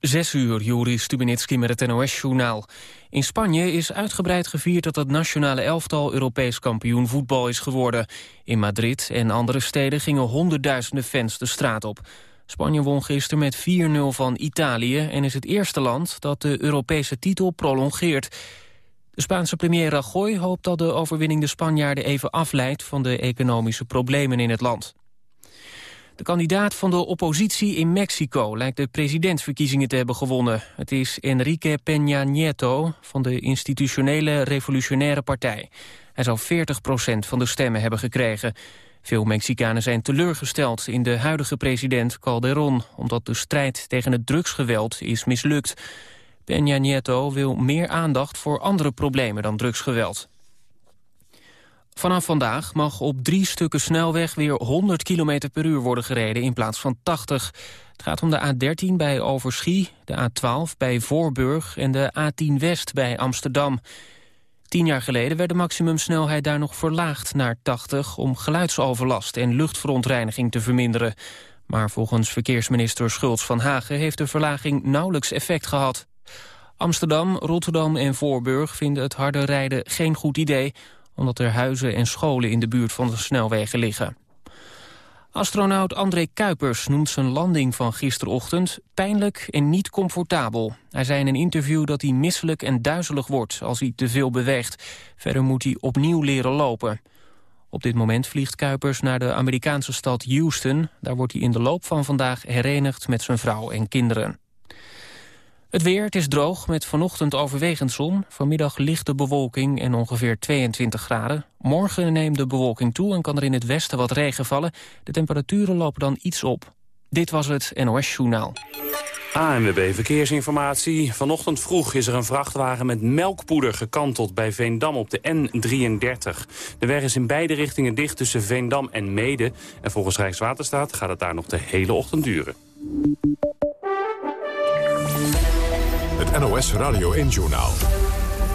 Zes uur, Juri Stubenitski met het NOS-journaal. In Spanje is uitgebreid gevierd dat het nationale elftal Europees kampioen voetbal is geworden. In Madrid en andere steden gingen honderdduizenden fans de straat op. Spanje won gisteren met 4-0 van Italië en is het eerste land dat de Europese titel prolongeert. De Spaanse premier Rajoy hoopt dat de overwinning de Spanjaarden even afleidt van de economische problemen in het land. De kandidaat van de oppositie in Mexico lijkt de presidentsverkiezingen te hebben gewonnen. Het is Enrique Peña Nieto van de institutionele revolutionaire partij. Hij zou 40% van de stemmen hebben gekregen. Veel Mexicanen zijn teleurgesteld in de huidige president Calderon... omdat de strijd tegen het drugsgeweld is mislukt. Peña Nieto wil meer aandacht voor andere problemen dan drugsgeweld. Vanaf vandaag mag op drie stukken snelweg weer 100 km per uur worden gereden in plaats van 80. Het gaat om de A13 bij Overschie, de A12 bij Voorburg en de A10 West bij Amsterdam. Tien jaar geleden werd de maximumsnelheid daar nog verlaagd naar 80... om geluidsoverlast en luchtverontreiniging te verminderen. Maar volgens verkeersminister Schultz van Hagen... heeft de verlaging nauwelijks effect gehad. Amsterdam, Rotterdam en Voorburg vinden het harde rijden geen goed idee omdat er huizen en scholen in de buurt van de snelwegen liggen. Astronaut André Kuipers noemt zijn landing van gisterochtend pijnlijk en niet comfortabel. Hij zei in een interview dat hij misselijk en duizelig wordt als hij te veel beweegt. Verder moet hij opnieuw leren lopen. Op dit moment vliegt Kuipers naar de Amerikaanse stad Houston. Daar wordt hij in de loop van vandaag herenigd met zijn vrouw en kinderen. Het weer, het is droog met vanochtend overwegend zon. Vanmiddag lichte bewolking en ongeveer 22 graden. Morgen neemt de bewolking toe en kan er in het westen wat regen vallen. De temperaturen lopen dan iets op. Dit was het NOS Journaal. ANWB Verkeersinformatie. Vanochtend vroeg is er een vrachtwagen met melkpoeder gekanteld bij Veendam op de N33. De weg is in beide richtingen dicht tussen Veendam en Mede. En volgens Rijkswaterstaat gaat het daar nog de hele ochtend duren. Het NOS Radio 1-journaal.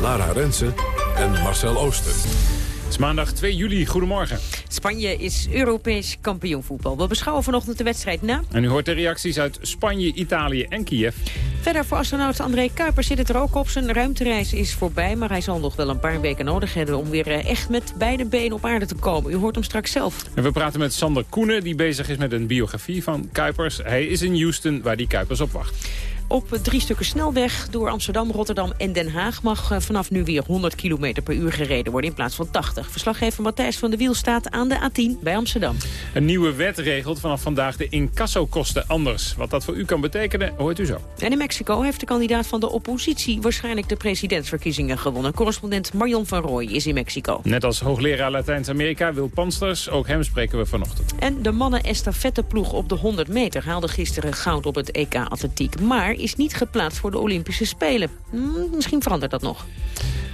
Lara Rensen en Marcel Oosten. Het is maandag 2 juli. Goedemorgen. Spanje is Europees kampioen voetbal. We beschouwen vanochtend de wedstrijd na. En u hoort de reacties uit Spanje, Italië en Kiev. Verder voor astronaut André Kuiper zit het er ook op. Zijn ruimtereis is voorbij, maar hij zal nog wel een paar weken nodig hebben... om weer eh, echt met beide benen op aarde te komen. U hoort hem straks zelf. En we praten met Sander Koenen, die bezig is met een biografie van Kuipers. Hij is in Houston, waar die Kuipers op wacht. Op drie stukken snelweg door Amsterdam, Rotterdam en Den Haag... mag eh, vanaf nu weer 100 km per uur gereden worden in plaats van 80. Verslaggever Matthijs van de Wiel staat aan de A10 bij Amsterdam. Een nieuwe wet regelt vanaf vandaag de incassokosten anders. Wat dat voor u kan betekenen, hoort u zo. En in Mexico heeft de kandidaat van de oppositie... waarschijnlijk de presidentsverkiezingen gewonnen. Correspondent Marion van Rooij is in Mexico. Net als hoogleraar Latijns-Amerika Wil Pansters, ook hem spreken we vanochtend. En de mannen estafetteploeg op de 100 meter haalde gisteren goud op het EK Atletiek. Maar is niet geplaatst voor de Olympische Spelen. Hm, misschien verandert dat nog.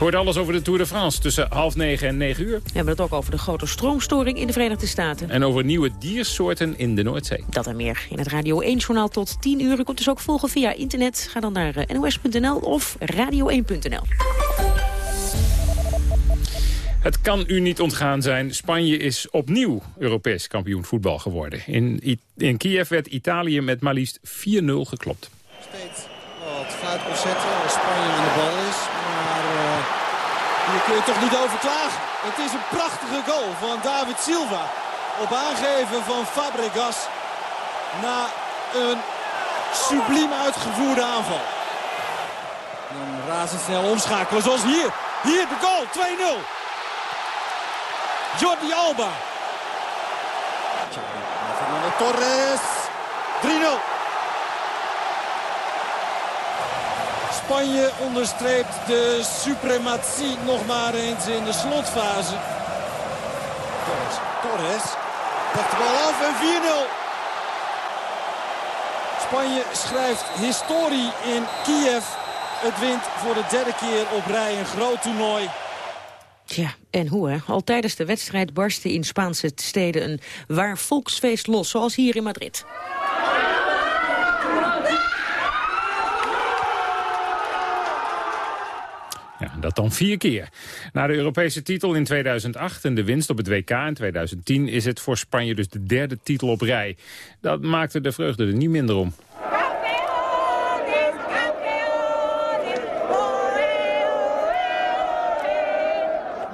Hoort alles over de Tour de France tussen half negen en negen uur. We hebben het ook over de grote stroomstoring in de Verenigde Staten. En over nieuwe diersoorten in de Noordzee. Dat en meer in het Radio 1-journaal tot 10 uur. U kunt dus ook volgen via internet. Ga dan naar eh, nos.nl of radio1.nl. Het kan u niet ontgaan zijn. Spanje is opnieuw Europees kampioen voetbal geworden. In, in Kiev werd Italië met maar liefst 4-0 geklopt als Spanje in de bal is. Maar uh, hier kun je toch niet over klagen. Het is een prachtige goal van David Silva. Op aangeven van Fabregas. Na een subliem uitgevoerde aanval. Dan razendsnel omschakelen zoals hier. Hier de goal, 2-0. Jordi Alba. Fernando Torres. 3-0. Spanje onderstreept de suprematie nog maar eens in de slotfase. Torres, Torres pakt de bal af en 4-0. Spanje schrijft historie in Kiev. Het wint voor de derde keer op rij een groot toernooi. Ja, en hoe hè? Al tijdens de wedstrijd barstte in Spaanse steden een waar volksfeest los, zoals hier in Madrid. dat dan vier keer. Na de Europese titel in 2008 en de winst op het WK in 2010... is het voor Spanje dus de derde titel op rij. Dat maakte de vreugde er niet minder om.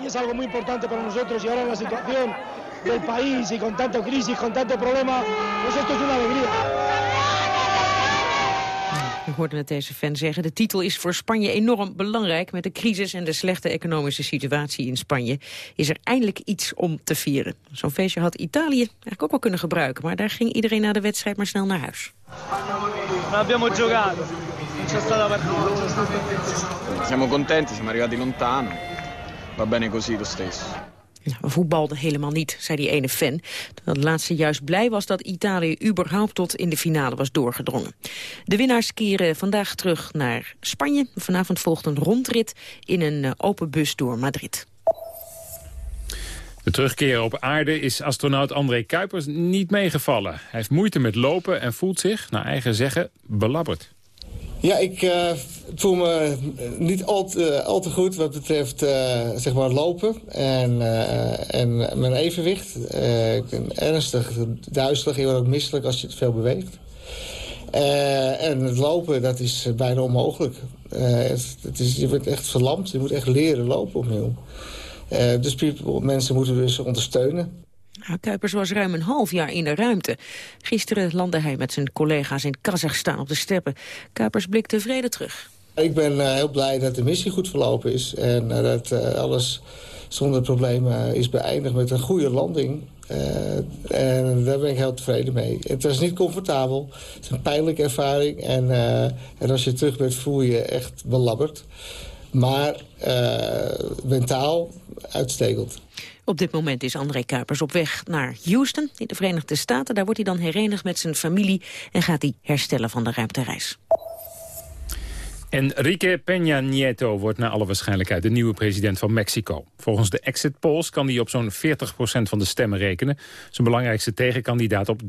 es algo muy importante para nosotros y ahora in la situación del país y con tanta crisis, con tanto problema, pues esto es una alegría. Ik hoorde het deze fan zeggen. De titel is voor Spanje enorm belangrijk. Met de crisis en de slechte economische situatie in Spanje... is er eindelijk iets om te vieren. Zo'n feestje had Italië eigenlijk ook wel kunnen gebruiken. Maar daar ging iedereen na de wedstrijd maar snel naar huis. abbiamo giocato. Non c'è stata partita. Siamo contenti, siamo arrivati lontano. Va bene così lo stesso. Ja, we voetbalden helemaal niet, zei die ene fan. Terwijl de laatste juist blij was dat Italië überhaupt tot in de finale was doorgedrongen. De winnaars keren vandaag terug naar Spanje. Vanavond volgt een rondrit in een eh, open bus door Madrid. De terugkeer op aarde is astronaut André Kuipers niet meegevallen. Hij heeft moeite met lopen en voelt zich, naar eigen zeggen, belabberd. Ja, ik uh, voel me niet al te, al te goed wat betreft zeg maar lopen en, en mijn evenwicht. ik ben ernstig duizelig, wordt ook misselijk als je het veel beweegt. en het lopen, dat is bijna onmogelijk. Het, het, is, je bent echt verlamd, je moet echt leren lopen opnieuw. dus mensen moeten dus ondersteunen. Kuipers was ruim een half jaar in de ruimte. Gisteren landde hij met zijn collega's in Kazachstan op de steppen. Kuipers blikt tevreden terug. Ik ben uh, heel blij dat de missie goed verlopen is. En uh, dat uh, alles zonder problemen is beëindigd met een goede landing. en daar ben ik heel tevreden mee. Het was niet comfortabel. Het is een pijnlijke ervaring. En, en als je terug bent voel je je echt belabberd. Maar mentaal uitstekend. Op dit moment is André Kuipers op weg naar Houston in de Verenigde Staten. Daar wordt hij dan herenigd met zijn familie en gaat hij herstellen van de ruimtereis. Enrique Peña Nieto wordt naar alle waarschijnlijkheid de nieuwe president van Mexico. Volgens de exit polls kan hij op zo'n 40% van de stemmen rekenen. Zijn belangrijkste tegenkandidaat op 30%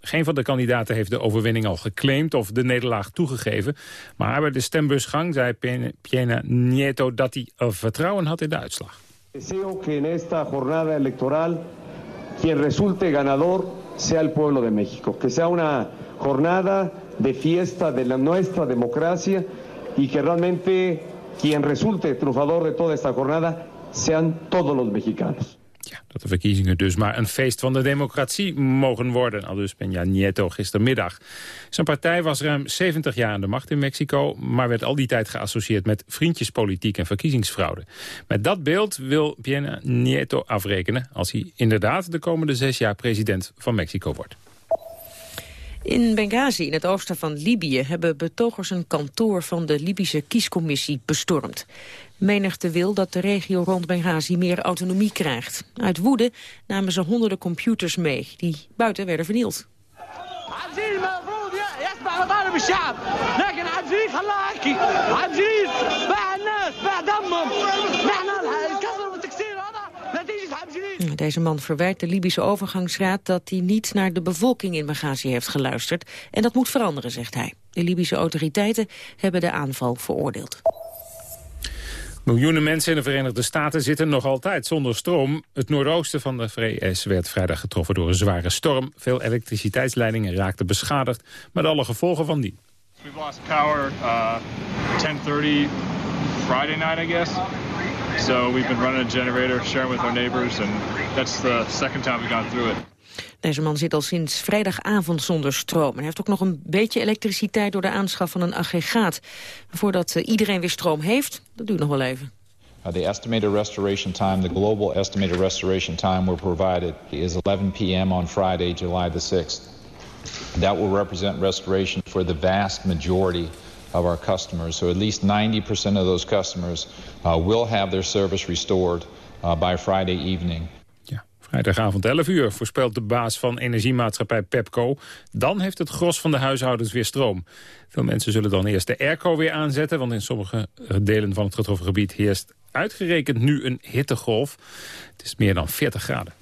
geen van de kandidaten heeft de overwinning al geclaimd of de nederlaag toegegeven. Maar bij de stembusgang zei Peña Nieto dat hij vertrouwen had in de uitslag. Deseo que en esta jornada electoral quien resulte ganador sea el pueblo de México, que sea una jornada de fiesta de la nuestra democracia y que realmente quien resulte triunfador de toda esta jornada sean todos los mexicanos. Dat de verkiezingen dus maar een feest van de democratie mogen worden. Al dus Peña Nieto gistermiddag. Zijn partij was ruim 70 jaar aan de macht in Mexico... maar werd al die tijd geassocieerd met vriendjespolitiek en verkiezingsfraude. Met dat beeld wil Peña Nieto afrekenen... als hij inderdaad de komende zes jaar president van Mexico wordt. In Benghazi, in het oosten van Libië, hebben betogers een kantoor van de Libische kiescommissie bestormd. Menigte wil dat de regio rond Benghazi meer autonomie krijgt. Uit woede namen ze honderden computers mee, die buiten werden vernield. Deze man verwijt de Libische overgangsraad dat hij niet naar de bevolking in Benghazi heeft geluisterd. En dat moet veranderen, zegt hij. De Libische autoriteiten hebben de aanval veroordeeld. Miljoenen mensen in de Verenigde Staten zitten nog altijd zonder stroom. Het noordoosten van de VS werd vrijdag getroffen door een zware storm. Veel elektriciteitsleidingen raakten beschadigd, met alle gevolgen van die. We've lost power uh, 10:30 Friday night, I guess. So we've been running a generator, sharing with our neighbors, and that's the second time we've gone through it. Deze man zit al sinds vrijdagavond zonder stroom. Hij heeft ook nog een beetje elektriciteit door de aanschaf van een aggregaat. Voordat uh, iedereen weer stroom heeft, dat duurt nog wel even. Uh, the estimated restoration time, the global estimated restoration time we're provided is 11 p.m. on Friday, July the 6th. That will represent restoration for the vast majority of our customers. So at least 90% of those customers uh, will have their service restored uh, by Friday evening. Vrijdagavond 11 uur voorspelt de baas van energiemaatschappij Pepco. Dan heeft het gros van de huishoudens weer stroom. Veel mensen zullen dan eerst de airco weer aanzetten... want in sommige delen van het getroffen gebied heerst uitgerekend nu een hittegolf. Het is meer dan 40 graden.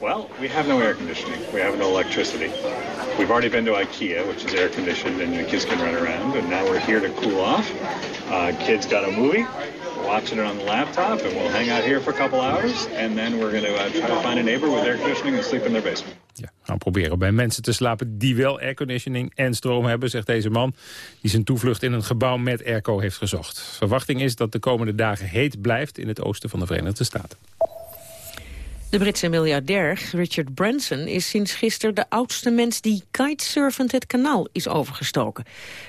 Well, we have no air conditioning. We have no electricity. We've already been to IKEA, which is air conditioned, and the kids can run around. And now we're here to cool off. Uh, kids got a movie. Watching it on the laptop, and we'll hang out here for a couple hours. And then we're going to uh, try to find a neighbor with air conditioning and sleep in their basement. Ja, gaan proberen bij mensen te slapen die wel airconditioning en stroom hebben, zegt deze man. Die zijn toevlucht in een gebouw met airco heeft gezocht. Verwachting is dat de komende dagen heet blijft in het oosten van de Verenigde Staten. De Britse miljardair Richard Branson is sinds gisteren de oudste mens die kitesurfend het kanaal is overgestoken.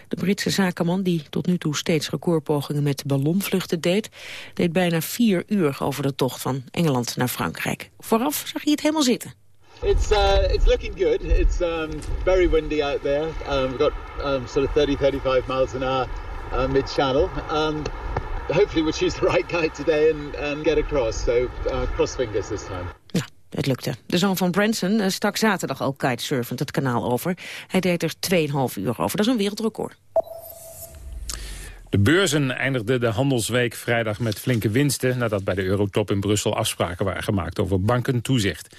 De Britse zakenman, die tot nu toe steeds recordpogingen met ballonvluchten deed, deed bijna vier uur over de tocht van Engeland naar Frankrijk. Vooraf zag hij het helemaal zitten. It's uh, it's looking good. It's um, very windy out there. Um, we've got um, sort of 30, 35 miles an hour uh, mid-channel. Um, hopefully we'll choose the right kite today and, and get across. So uh, cross fingers this time. Ja, het lukte. De zoon van Branson uh, stak zaterdag al kitesurfend het kanaal over. Hij deed er 2,5 uur over. Dat is een wereldrecord. De beurzen eindigden de handelsweek vrijdag met flinke winsten... nadat bij de Eurotop in Brussel afspraken waren gemaakt over bankentoezicht.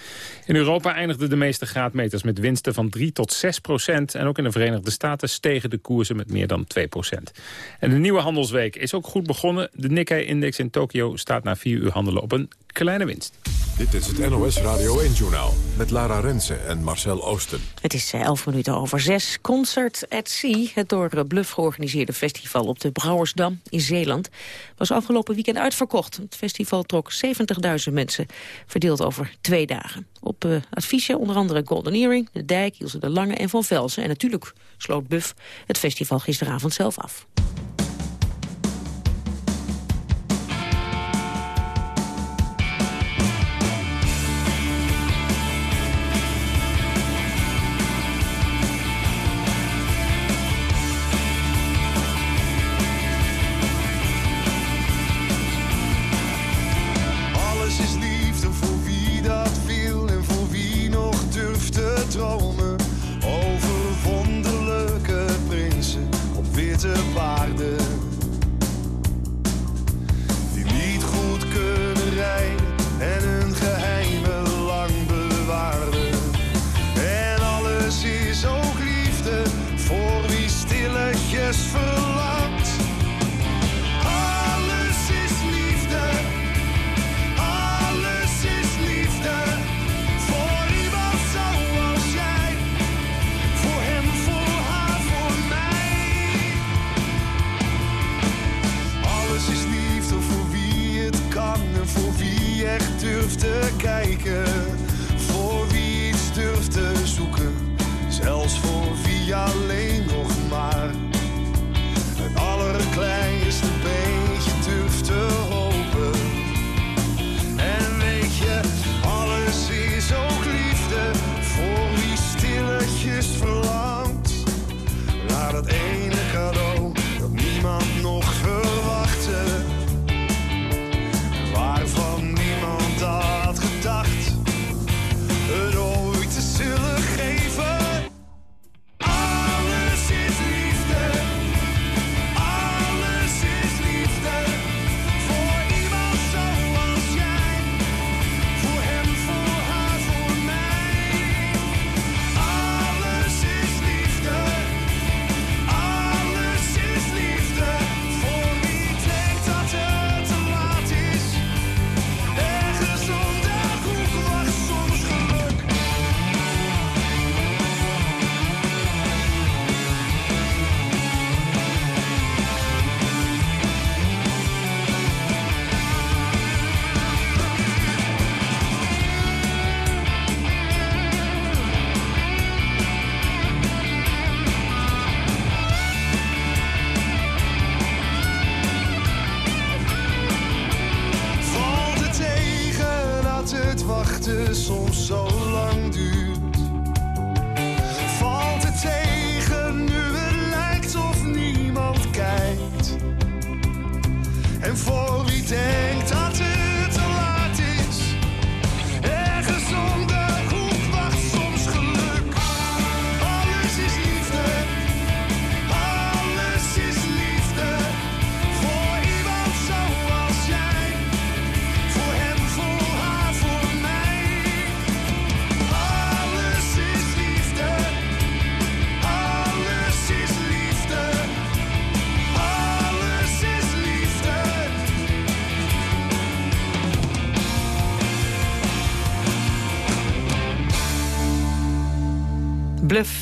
In Europa eindigden de meeste graadmeters met winsten van 3 tot 6 procent... en ook in de Verenigde Staten stegen de koersen met meer dan 2 procent. En de nieuwe handelsweek is ook goed begonnen. De Nikkei-index in Tokio staat na vier uur handelen op een kleine winst. Dit is het NOS Radio 1-journaal met Lara Rensen en Marcel Oosten. Het is 11 minuten over 6. Concert at Sea, het door Bluff georganiseerde festival op de Brouwersdam in Zeeland, was afgelopen weekend uitverkocht. Het festival trok 70.000 mensen, verdeeld over twee dagen. Op uh, adviesje onder andere Golden Earring, De Dijk, Ilse de Lange en Van Velsen. En natuurlijk sloot Buff het festival gisteravond zelf af.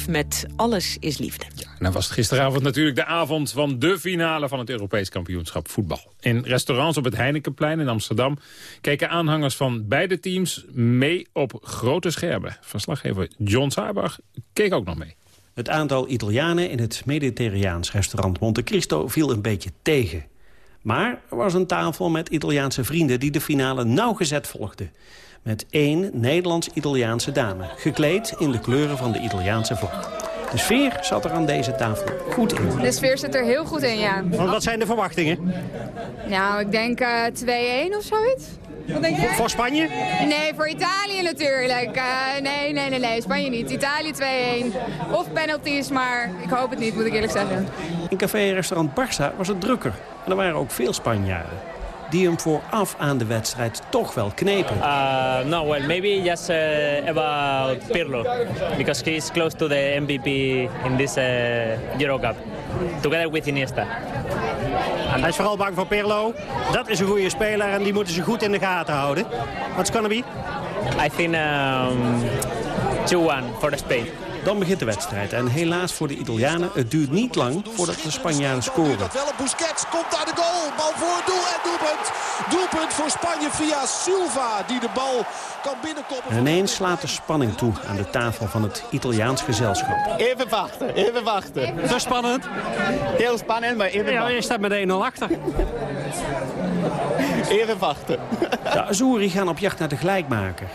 Met Alles is Liefde. Ja, en dan was het gisteravond natuurlijk de avond van de finale van het Europees kampioenschap voetbal. In restaurants op het Heinekenplein in Amsterdam keken aanhangers van beide teams mee op grote schermen. Verslaggever John Saarbach keek ook nog mee. Het aantal Italianen in het Mediterraans restaurant Monte Cristo viel een beetje tegen. Maar er was een tafel met Italiaanse vrienden die de finale nauwgezet volgden. Met één Nederlands-Italiaanse dame, gekleed in de kleuren van de Italiaanse vlag. De sfeer zat er aan deze tafel goed in. De sfeer zit er heel goed in, ja. Want wat zijn de verwachtingen? Nou, ik denk uh, 2-1 of zoiets. Wat denk? Voor Spanje? Nee, voor Italië natuurlijk. Uh, nee, nee, nee, nee, Spanje niet. Italië 2-1. Of penalties, maar ik hoop het niet, moet ik eerlijk zeggen. In café-restaurant Barça was het drukker. En er waren ook veel Spanjaarden die hem vooraf aan de wedstrijd toch wel knepen. Uh, no, well, maybe just uh, about Pirlo, because he is close to the MVP in this uh, Euro Cup, together with Iniesta. Hij is vooral bang voor Pirlo. Dat is een goede speler en die moeten ze goed in de gaten houden. What's gonna be? I think um, 2-1 for the Spain. Dan begint de wedstrijd. En helaas voor de Italianen, het duurt niet lang voordat de Spanjaarden scoren. Dat wel een Busquets, komt daar de goal. Bal voor het doel en doelpunt. Doelpunt voor Spanje via Silva, die de bal kan binnenkoppen. En ineens slaat de spanning toe aan de tafel van het Italiaans gezelschap. Even wachten, even wachten. Zo spannend? Heel spannend, maar even Ja, je staat met 1-0 achter. Even wachten. De Azzurri gaan op jacht naar de gelijkmaker.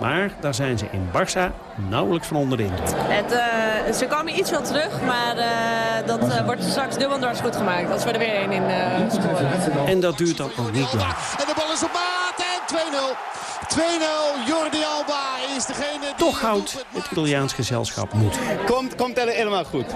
Maar daar zijn ze in Barça nauwelijks van onder de indruk. Het, uh, ze komen iets wel terug, maar uh, dat uh, wordt straks dubbel dwars goed gemaakt. Als we er weer één in scoren. En dat duurt dan ook niet lang. En de bal is op maat en 2-0. 2-0, Jordi Alba is degene die... Toch houdt het Italiaans gezelschap moed. Komt, komt helemaal goed.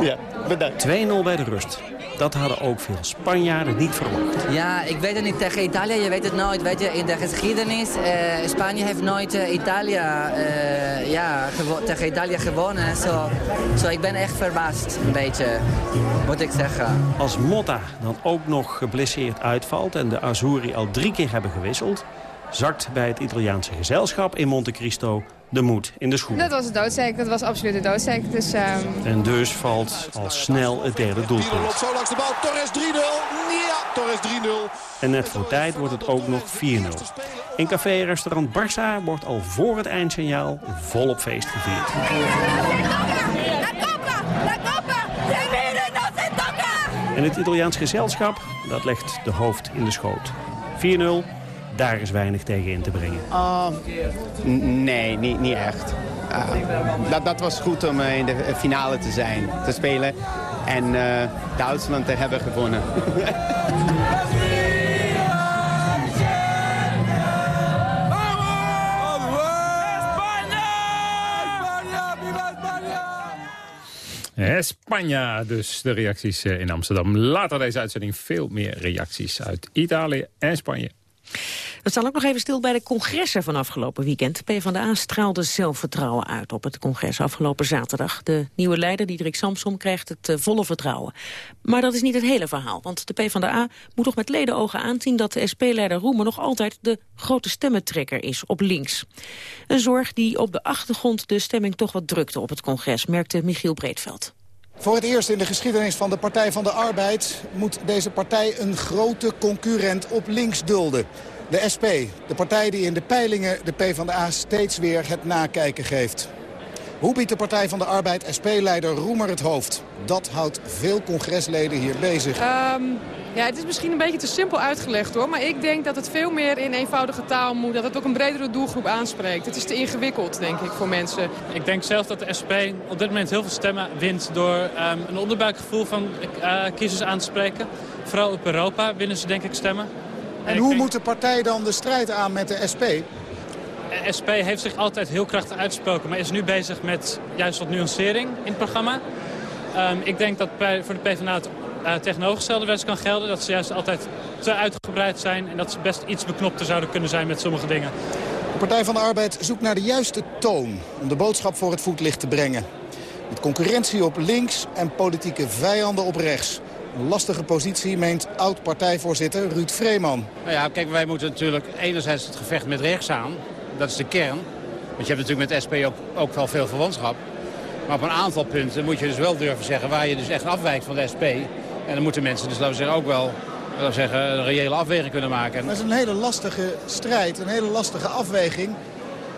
Ja, bedankt. 2-0 bij de rust. Dat hadden ook veel Spanjaarden niet verwacht. Ja, ik weet het niet. Tegen Italië, je weet het nooit. Weet je, in de geschiedenis, uh, Spanje heeft nooit uh, Italië, uh, ja, tegen Italië gewonnen. Zo, so, ik ben echt verbaasd, een beetje, moet ik zeggen. Als Motta dan ook nog geblesseerd uitvalt en de Azzurri al drie keer hebben gewisseld... zakt bij het Italiaanse gezelschap in Monte Cristo de moed in de schoenen. Dat was het doodzeker, dat was absoluut het doodzeker. Dus, um... En dus valt al snel het derde doelpunt. Zo langs de bal, Torres 3-0. Ja, Torres 3-0. En net voor tijd wordt het ook nog 4-0. In café-restaurant Barça wordt al voor het eindsignaal volop feest gevierd. En het Italiaans gezelschap, dat legt de hoofd in de schoot. 4-0, daar is weinig tegen in te brengen. Uh, nee, niet, niet echt. Uh, dat, dat was goed om uh, in de finale te zijn, te spelen. En uh, Duitsland te hebben gewonnen. Spanje, dus de reacties in Amsterdam. Later deze uitzending veel meer reacties uit Italië en Spanje. We staan ook nog even stil bij de congressen van afgelopen weekend. PvdA straalde zelfvertrouwen uit op het congres afgelopen zaterdag. De nieuwe leider, Diederik Samsom, krijgt het uh, volle vertrouwen. Maar dat is niet het hele verhaal, want de PvdA moet toch met ledenogen aanzien... dat de SP-leider Roemer nog altijd de grote stemmentrekker is op links. Een zorg die op de achtergrond de stemming toch wat drukte op het congres... merkte Michiel Breedveld. Voor het eerst in de geschiedenis van de Partij van de Arbeid... moet deze partij een grote concurrent op links dulden. De SP, de partij die in de peilingen de PvdA steeds weer het nakijken geeft. Hoe biedt de Partij van de Arbeid SP-leider Roemer het hoofd? Dat houdt veel congresleden hier bezig. Um, ja, het is misschien een beetje te simpel uitgelegd hoor. Maar ik denk dat het veel meer in eenvoudige taal moet. Dat het ook een bredere doelgroep aanspreekt. Het is te ingewikkeld, denk ik, voor mensen. Ik denk zelf dat de SP op dit moment heel veel stemmen wint... door um, een onderbuikgevoel van uh, kiezers aan te spreken. Vooral op Europa winnen ze denk ik stemmen. En, en hoe denk... moet de partij dan de strijd aan met de SP? De SP heeft zich altijd heel krachtig uitgesproken, maar is nu bezig met juist wat nuancering in het programma. Um, ik denk dat bij, voor de PvdA het uh, tegenovergestelde wens kan gelden. Dat ze juist altijd te uitgebreid zijn en dat ze best iets beknopter zouden kunnen zijn met sommige dingen. De Partij van de Arbeid zoekt naar de juiste toon om de boodschap voor het voetlicht te brengen. Met concurrentie op links en politieke vijanden op rechts. Een lastige positie, meent oud-partijvoorzitter Ruud Vreeman. Nou ja, kijk, wij moeten natuurlijk enerzijds het gevecht met rechts aan. Dat is de kern. Want je hebt natuurlijk met SP ook, ook wel veel verwantschap. Maar op een aantal punten moet je dus wel durven zeggen waar je dus echt afwijkt van de SP. En dan moeten mensen dus, laten we zeggen, ook wel laten zeggen, een reële afweging kunnen maken. Dat is een hele lastige strijd, een hele lastige afweging.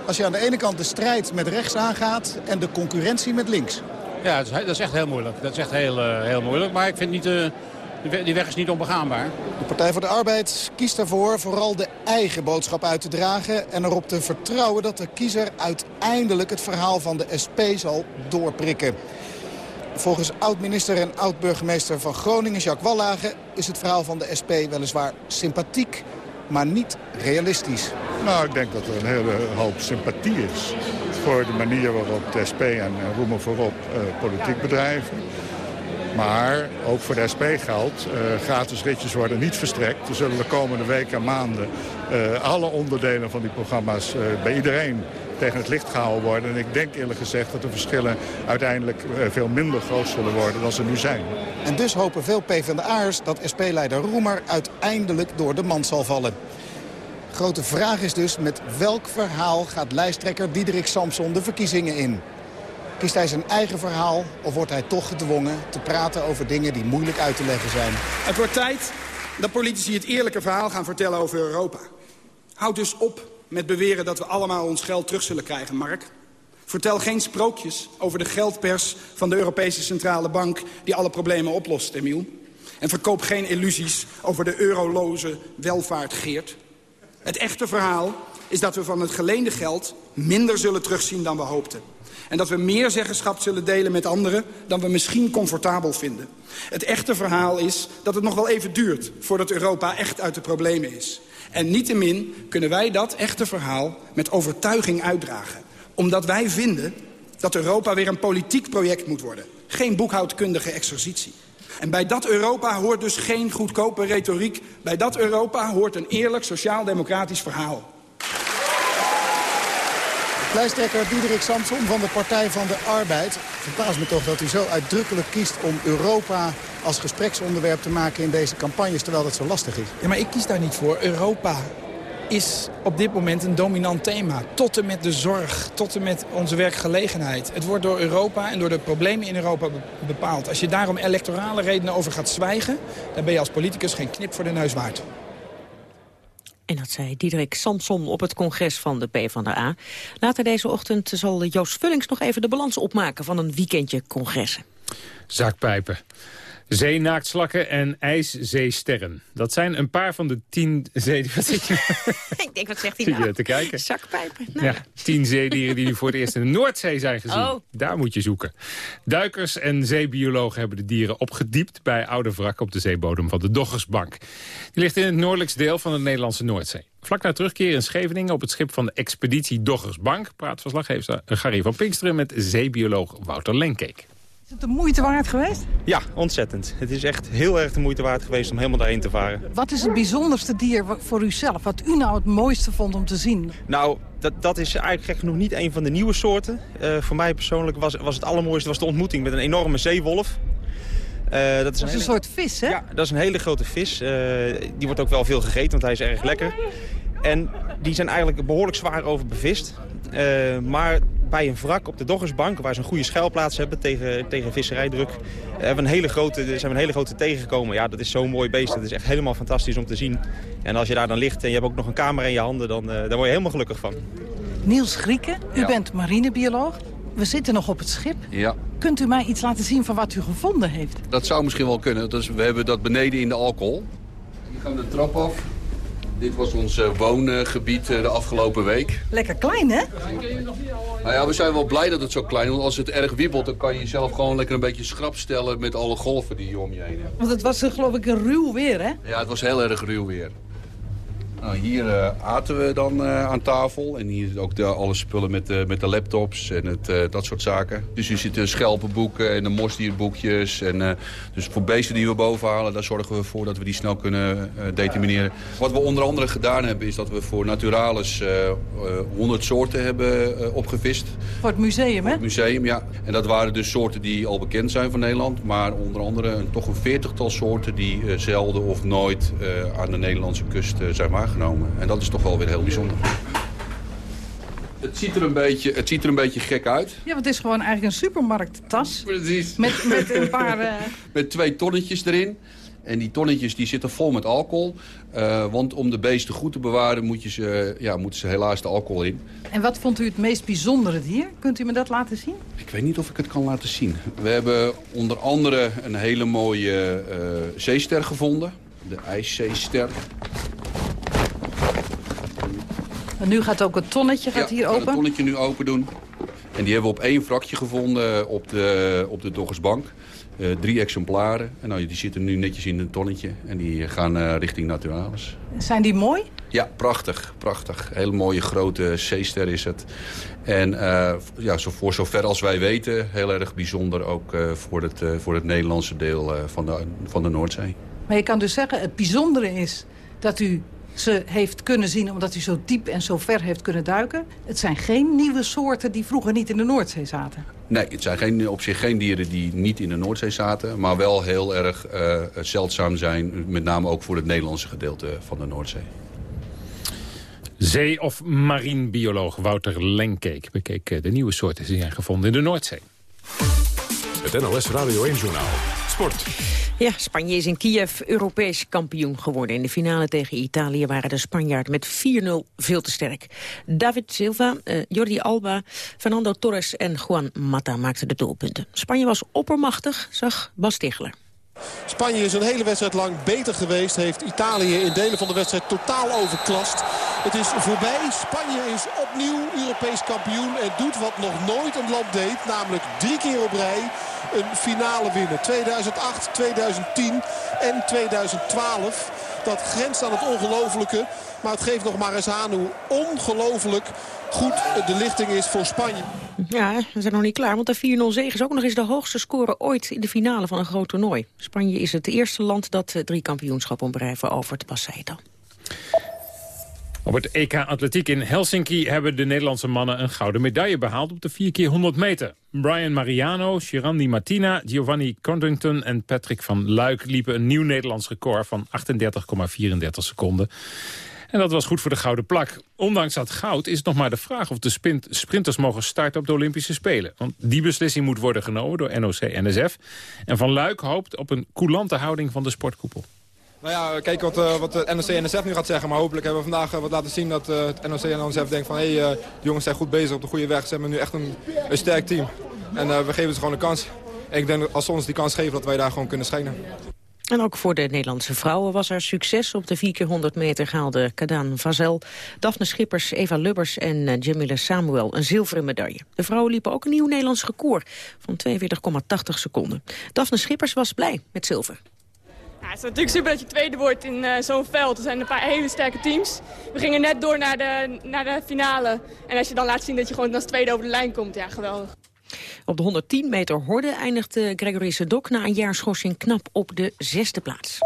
Als je aan de ene kant de strijd met rechts aangaat en de concurrentie met links. Ja, dat is, echt heel moeilijk. Dat is echt heel, uh, heel moeilijk. Maar ik vind niet, uh, die weg is niet onbegaanbaar. De Partij voor de Arbeid kiest ervoor vooral de eigen boodschap uit te dragen... en erop te vertrouwen dat de kiezer uiteindelijk het verhaal van de SP zal doorprikken. Volgens oud-minister en oud-burgemeester van Groningen, Jacques Wallage... is het verhaal van de SP weliswaar sympathiek, maar niet realistisch. Nou, ik denk dat er een hele hoop sympathie is voor de manier waarop de SP en Roemen voorop uh, politiek bedrijven. Maar ook voor de SP geldt, uh, gratis ritjes worden niet verstrekt. Er zullen de komende weken en maanden uh, alle onderdelen van die programma's uh, bij iedereen tegen het licht gehouden worden. En ik denk eerlijk gezegd dat de verschillen uiteindelijk veel minder groot zullen worden dan ze nu zijn. En dus hopen veel PvdA'ers dat SP-leider Roemer uiteindelijk door de mand zal vallen. Grote vraag is dus met welk verhaal gaat lijsttrekker Diederik Samson de verkiezingen in? Kiest hij zijn eigen verhaal of wordt hij toch gedwongen te praten over dingen die moeilijk uit te leggen zijn? Het wordt tijd dat politici het eerlijke verhaal gaan vertellen over Europa. Houd dus op met beweren dat we allemaal ons geld terug zullen krijgen, Mark. Vertel geen sprookjes over de geldpers van de Europese Centrale Bank... die alle problemen oplost, Emiel. En verkoop geen illusies over de euroloze welvaart Geert. Het echte verhaal is dat we van het geleende geld minder zullen terugzien dan we hoopten. En dat we meer zeggenschap zullen delen met anderen dan we misschien comfortabel vinden. Het echte verhaal is dat het nog wel even duurt voordat Europa echt uit de problemen is. En niettemin kunnen wij dat echte verhaal met overtuiging uitdragen. Omdat wij vinden dat Europa weer een politiek project moet worden. Geen boekhoudkundige exercitie. En bij dat Europa hoort dus geen goedkope retoriek. Bij dat Europa hoort een eerlijk sociaal-democratisch verhaal. Lijsttrekker Diederik Samson van de Partij van de Arbeid. Verbaast me toch dat u zo uitdrukkelijk kiest om Europa als gespreksonderwerp te maken in deze campagnes, terwijl dat zo lastig is. Ja, maar ik kies daar niet voor. Europa is op dit moment een dominant thema. Tot en met de zorg, tot en met onze werkgelegenheid. Het wordt door Europa en door de problemen in Europa bepaald. Als je daarom electorale redenen over gaat zwijgen... dan ben je als politicus geen knip voor de neus waard. En dat zei Diederik Samson op het congres van de PvdA. Later deze ochtend zal Joost Vullings nog even de balans opmaken... van een weekendje congressen. Zakpijpen. Zeenaaktslakken en ijszeesterren. Dat zijn een paar van de tien zeedieren... ik denk, wat zegt hij nou? te kijken. Zakpijpen. Nou. Ja, tien zeedieren die nu voor het eerst in de Noordzee zijn gezien. Oh. Daar moet je zoeken. Duikers en zeebiologen hebben de dieren opgediept... bij oude wrakken op de zeebodem van de Doggersbank. Die ligt in het noordelijkste deel van de Nederlandse Noordzee. Vlak na terugkeer in Scheveningen op het schip van de expeditie Doggersbank... praat verslaggever Gary van Pinksteren met zeebioloog Wouter Lenkeek. Het de moeite waard geweest? Ja, ontzettend. Het is echt heel erg de moeite waard geweest om helemaal daarheen te varen. Wat is het bijzonderste dier voor u zelf? Wat u nou het mooiste vond om te zien? Nou, dat, dat is eigenlijk genoeg niet een van de nieuwe soorten. Uh, voor mij persoonlijk was, was het allermooiste was de ontmoeting met een enorme zeewolf. Uh, dat is een, hele... een, soort vis, hè? Ja, dat is een hele grote vis. Uh, die wordt ook wel veel gegeten, want hij is erg lekker. En die zijn eigenlijk behoorlijk zwaar overbevist. Uh, maar bij een wrak op de Doggersbank, waar ze een goede schuilplaats hebben tegen, tegen visserijdruk, hebben we een hele grote, zijn we een hele grote tegengekomen. Ja, dat is zo'n mooi beest. Dat is echt helemaal fantastisch om te zien. En als je daar dan ligt en je hebt ook nog een camera in je handen, dan uh, daar word je helemaal gelukkig van. Niels Grieken, u ja. bent marinebioloog. We zitten nog op het schip. Ja. Kunt u mij iets laten zien van wat u gevonden heeft? Dat zou misschien wel kunnen. Dus we hebben dat beneden in de alcohol. Hier gaan we de trap af. Dit was ons uh, woongebied uh, de afgelopen week. Lekker klein, hè? Nou ja, we zijn wel blij dat het zo klein is. Want als het erg wiebelt, dan kan je jezelf gewoon lekker een beetje schrap stellen... met alle golven die je om je heen hebt. Want het was uh, geloof ik een ruw weer, hè? Ja, het was heel erg ruw weer. Nou, hier uh, aten we dan uh, aan tafel. En hier ook de, alle spullen met, uh, met de laptops en het, dat soort zaken. Dus hier zitten schelpenboeken en de mosdierboekjes. En, dus voor beesten die we boven halen, daar zorgen we voor dat we die snel kunnen determineren. Wat we onder andere gedaan hebben, is dat we voor Naturalis 100 soorten hebben opgevist. Voor het museum, hè? Voor het museum, ja. En dat waren dus soorten die al bekend zijn van Nederland. Maar onder andere een, toch een veertigtal soorten die zelden of nooit aan de Nederlandse kust zijn waargenomen. En dat is toch wel weer heel bijzonder. Het ziet, er een beetje, het ziet er een beetje gek uit. Ja, want het is gewoon eigenlijk een supermarkttas. Precies. Met, met een paar... Uh... met twee tonnetjes erin. En die tonnetjes die zitten vol met alcohol. Uh, want om de beesten goed te bewaren moet je ze, ja, moeten ze helaas de alcohol in. En wat vond u het meest bijzondere dier? Kunt u me dat laten zien? Ik weet niet of ik het kan laten zien. We hebben onder andere een hele mooie uh, zeester gevonden. De ijszeester. En nu gaat ook het tonnetje gaat ja, hier open? Ja, het tonnetje nu open doen. En die hebben we op één wrakje gevonden op de, op de Doggersbank. Uh, drie exemplaren. En nou, die zitten nu netjes in een tonnetje. En die gaan uh, richting Naturalis. Zijn die mooi? Ja, prachtig. Prachtig. Hele mooie grote zeester is het. En uh, ja, zo, voor zover als wij weten, heel erg bijzonder ook voor, het, voor het Nederlandse deel van, de, van de Noordzee. Maar je kan dus zeggen, het bijzondere is dat u ze heeft kunnen zien omdat u zo diep en zo ver heeft kunnen duiken. Het zijn geen nieuwe soorten die vroeger niet in de Noordzee zaten. Nee, het zijn geen, op zich geen dieren die niet in de Noordzee zaten... maar wel heel erg uh, zeldzaam zijn, met name ook voor het Nederlandse gedeelte van de Noordzee. Zee- of marinebioloog Wouter Lenkeek bekeek de nieuwe soorten die zijn gevonden in de Noordzee. Het NOS Radio 1-journaal. Sport. Ja, Spanje is in Kiev Europees kampioen geworden. In de finale tegen Italië waren de Spanjaarden met 4-0 veel te sterk. David Silva, uh, Jordi Alba, Fernando Torres en Juan Mata maakten de doelpunten. Spanje was oppermachtig, zag Bas Tichler. Spanje is een hele wedstrijd lang beter geweest. Heeft Italië in delen van de wedstrijd totaal overklast. Het is voorbij. Spanje is opnieuw Europees kampioen. En doet wat nog nooit een land deed. Namelijk drie keer op rij een finale winnen. 2008, 2010 en 2012. Dat grenst aan het ongelofelijke. Maar het geeft nog maar eens aan hoe ongelooflijk goed de lichting is voor Spanje. Ja, we zijn nog niet klaar, want de 4-0 zege is ook nog eens de hoogste score ooit in de finale van een groot toernooi. Spanje is het eerste land dat drie kampioenschappen op zei het al. Op het EK Atletiek in Helsinki hebben de Nederlandse mannen een gouden medaille behaald op de 4 keer 100 meter. Brian Mariano, Girandi Martina, Giovanni Condrington en Patrick van Luik liepen een nieuw Nederlands record van 38,34 seconden. En dat was goed voor de gouden plak. Ondanks dat goud is het nog maar de vraag of de sprinters mogen starten op de Olympische Spelen. Want die beslissing moet worden genomen door NOC-NSF. En Van Luik hoopt op een coulante houding van de sportkoepel. Nou ja, kijken wat, uh, wat de NOC en NSF nu gaat zeggen. Maar hopelijk hebben we vandaag uh, wat laten zien dat uh, het NOC en NSF denkt van... hé, hey, de jongens zijn goed bezig op de goede weg. Ze hebben nu echt een, een sterk team. En we geven ze gewoon een kans. En ik denk dat als ze ons die kans geven dat wij daar gewoon kunnen schijnen. En ook voor de Nederlandse vrouwen was er succes. Op de 4 keer 100 meter haalde Kadaan Vazel, Daphne Schippers, Eva Lubbers en Jamila Samuel een zilveren medaille. De vrouwen liepen ook een nieuw Nederlands record van 42,80 seconden. Daphne Schippers was blij met zilver. Het is natuurlijk super dat je tweede wordt in uh, zo'n veld. Er zijn een paar hele sterke teams. We gingen net door naar de, naar de finale. En als je dan laat zien dat je gewoon als tweede over de lijn komt, ja, geweldig. Op de 110 meter horde eindigde Gregory Sedok na een jaar schorsing knap op de zesde plaats.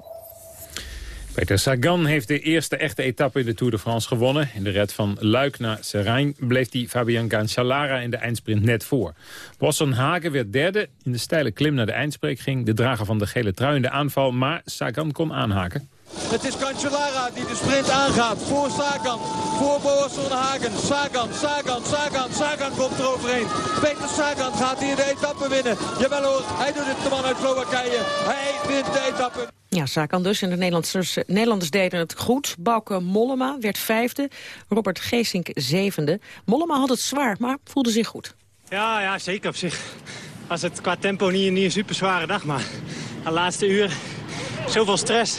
Peter Sagan heeft de eerste echte etappe in de Tour de France gewonnen. In de red van Luik naar Seraing bleef hij Fabian Cancellara in de eindsprint net voor. Boston Hagen werd derde. In de steile klim naar de eindspreek ging de drager van de gele trui in de aanval, maar Sagan kon aanhaken. Het is Cancellara die de sprint aangaat. Voor Sagan. Voor Boas Hagen. Sagan, Sagan, Sagan. Sagan komt er overheen. Peter Sagan gaat hier de etappe winnen. Jawel hoor, hij doet het de man uit Slowakije. Hij wint de etappe. Ja, Sagan dus. En de Nederlanders, Nederlanders deden het goed. Bauke Mollema werd vijfde. Robert Geesink zevende. Mollema had het zwaar, maar voelde zich goed. Ja, ja zeker op zich. Was het qua tempo niet, niet een super zware dag, maar de laatste uur zoveel stress.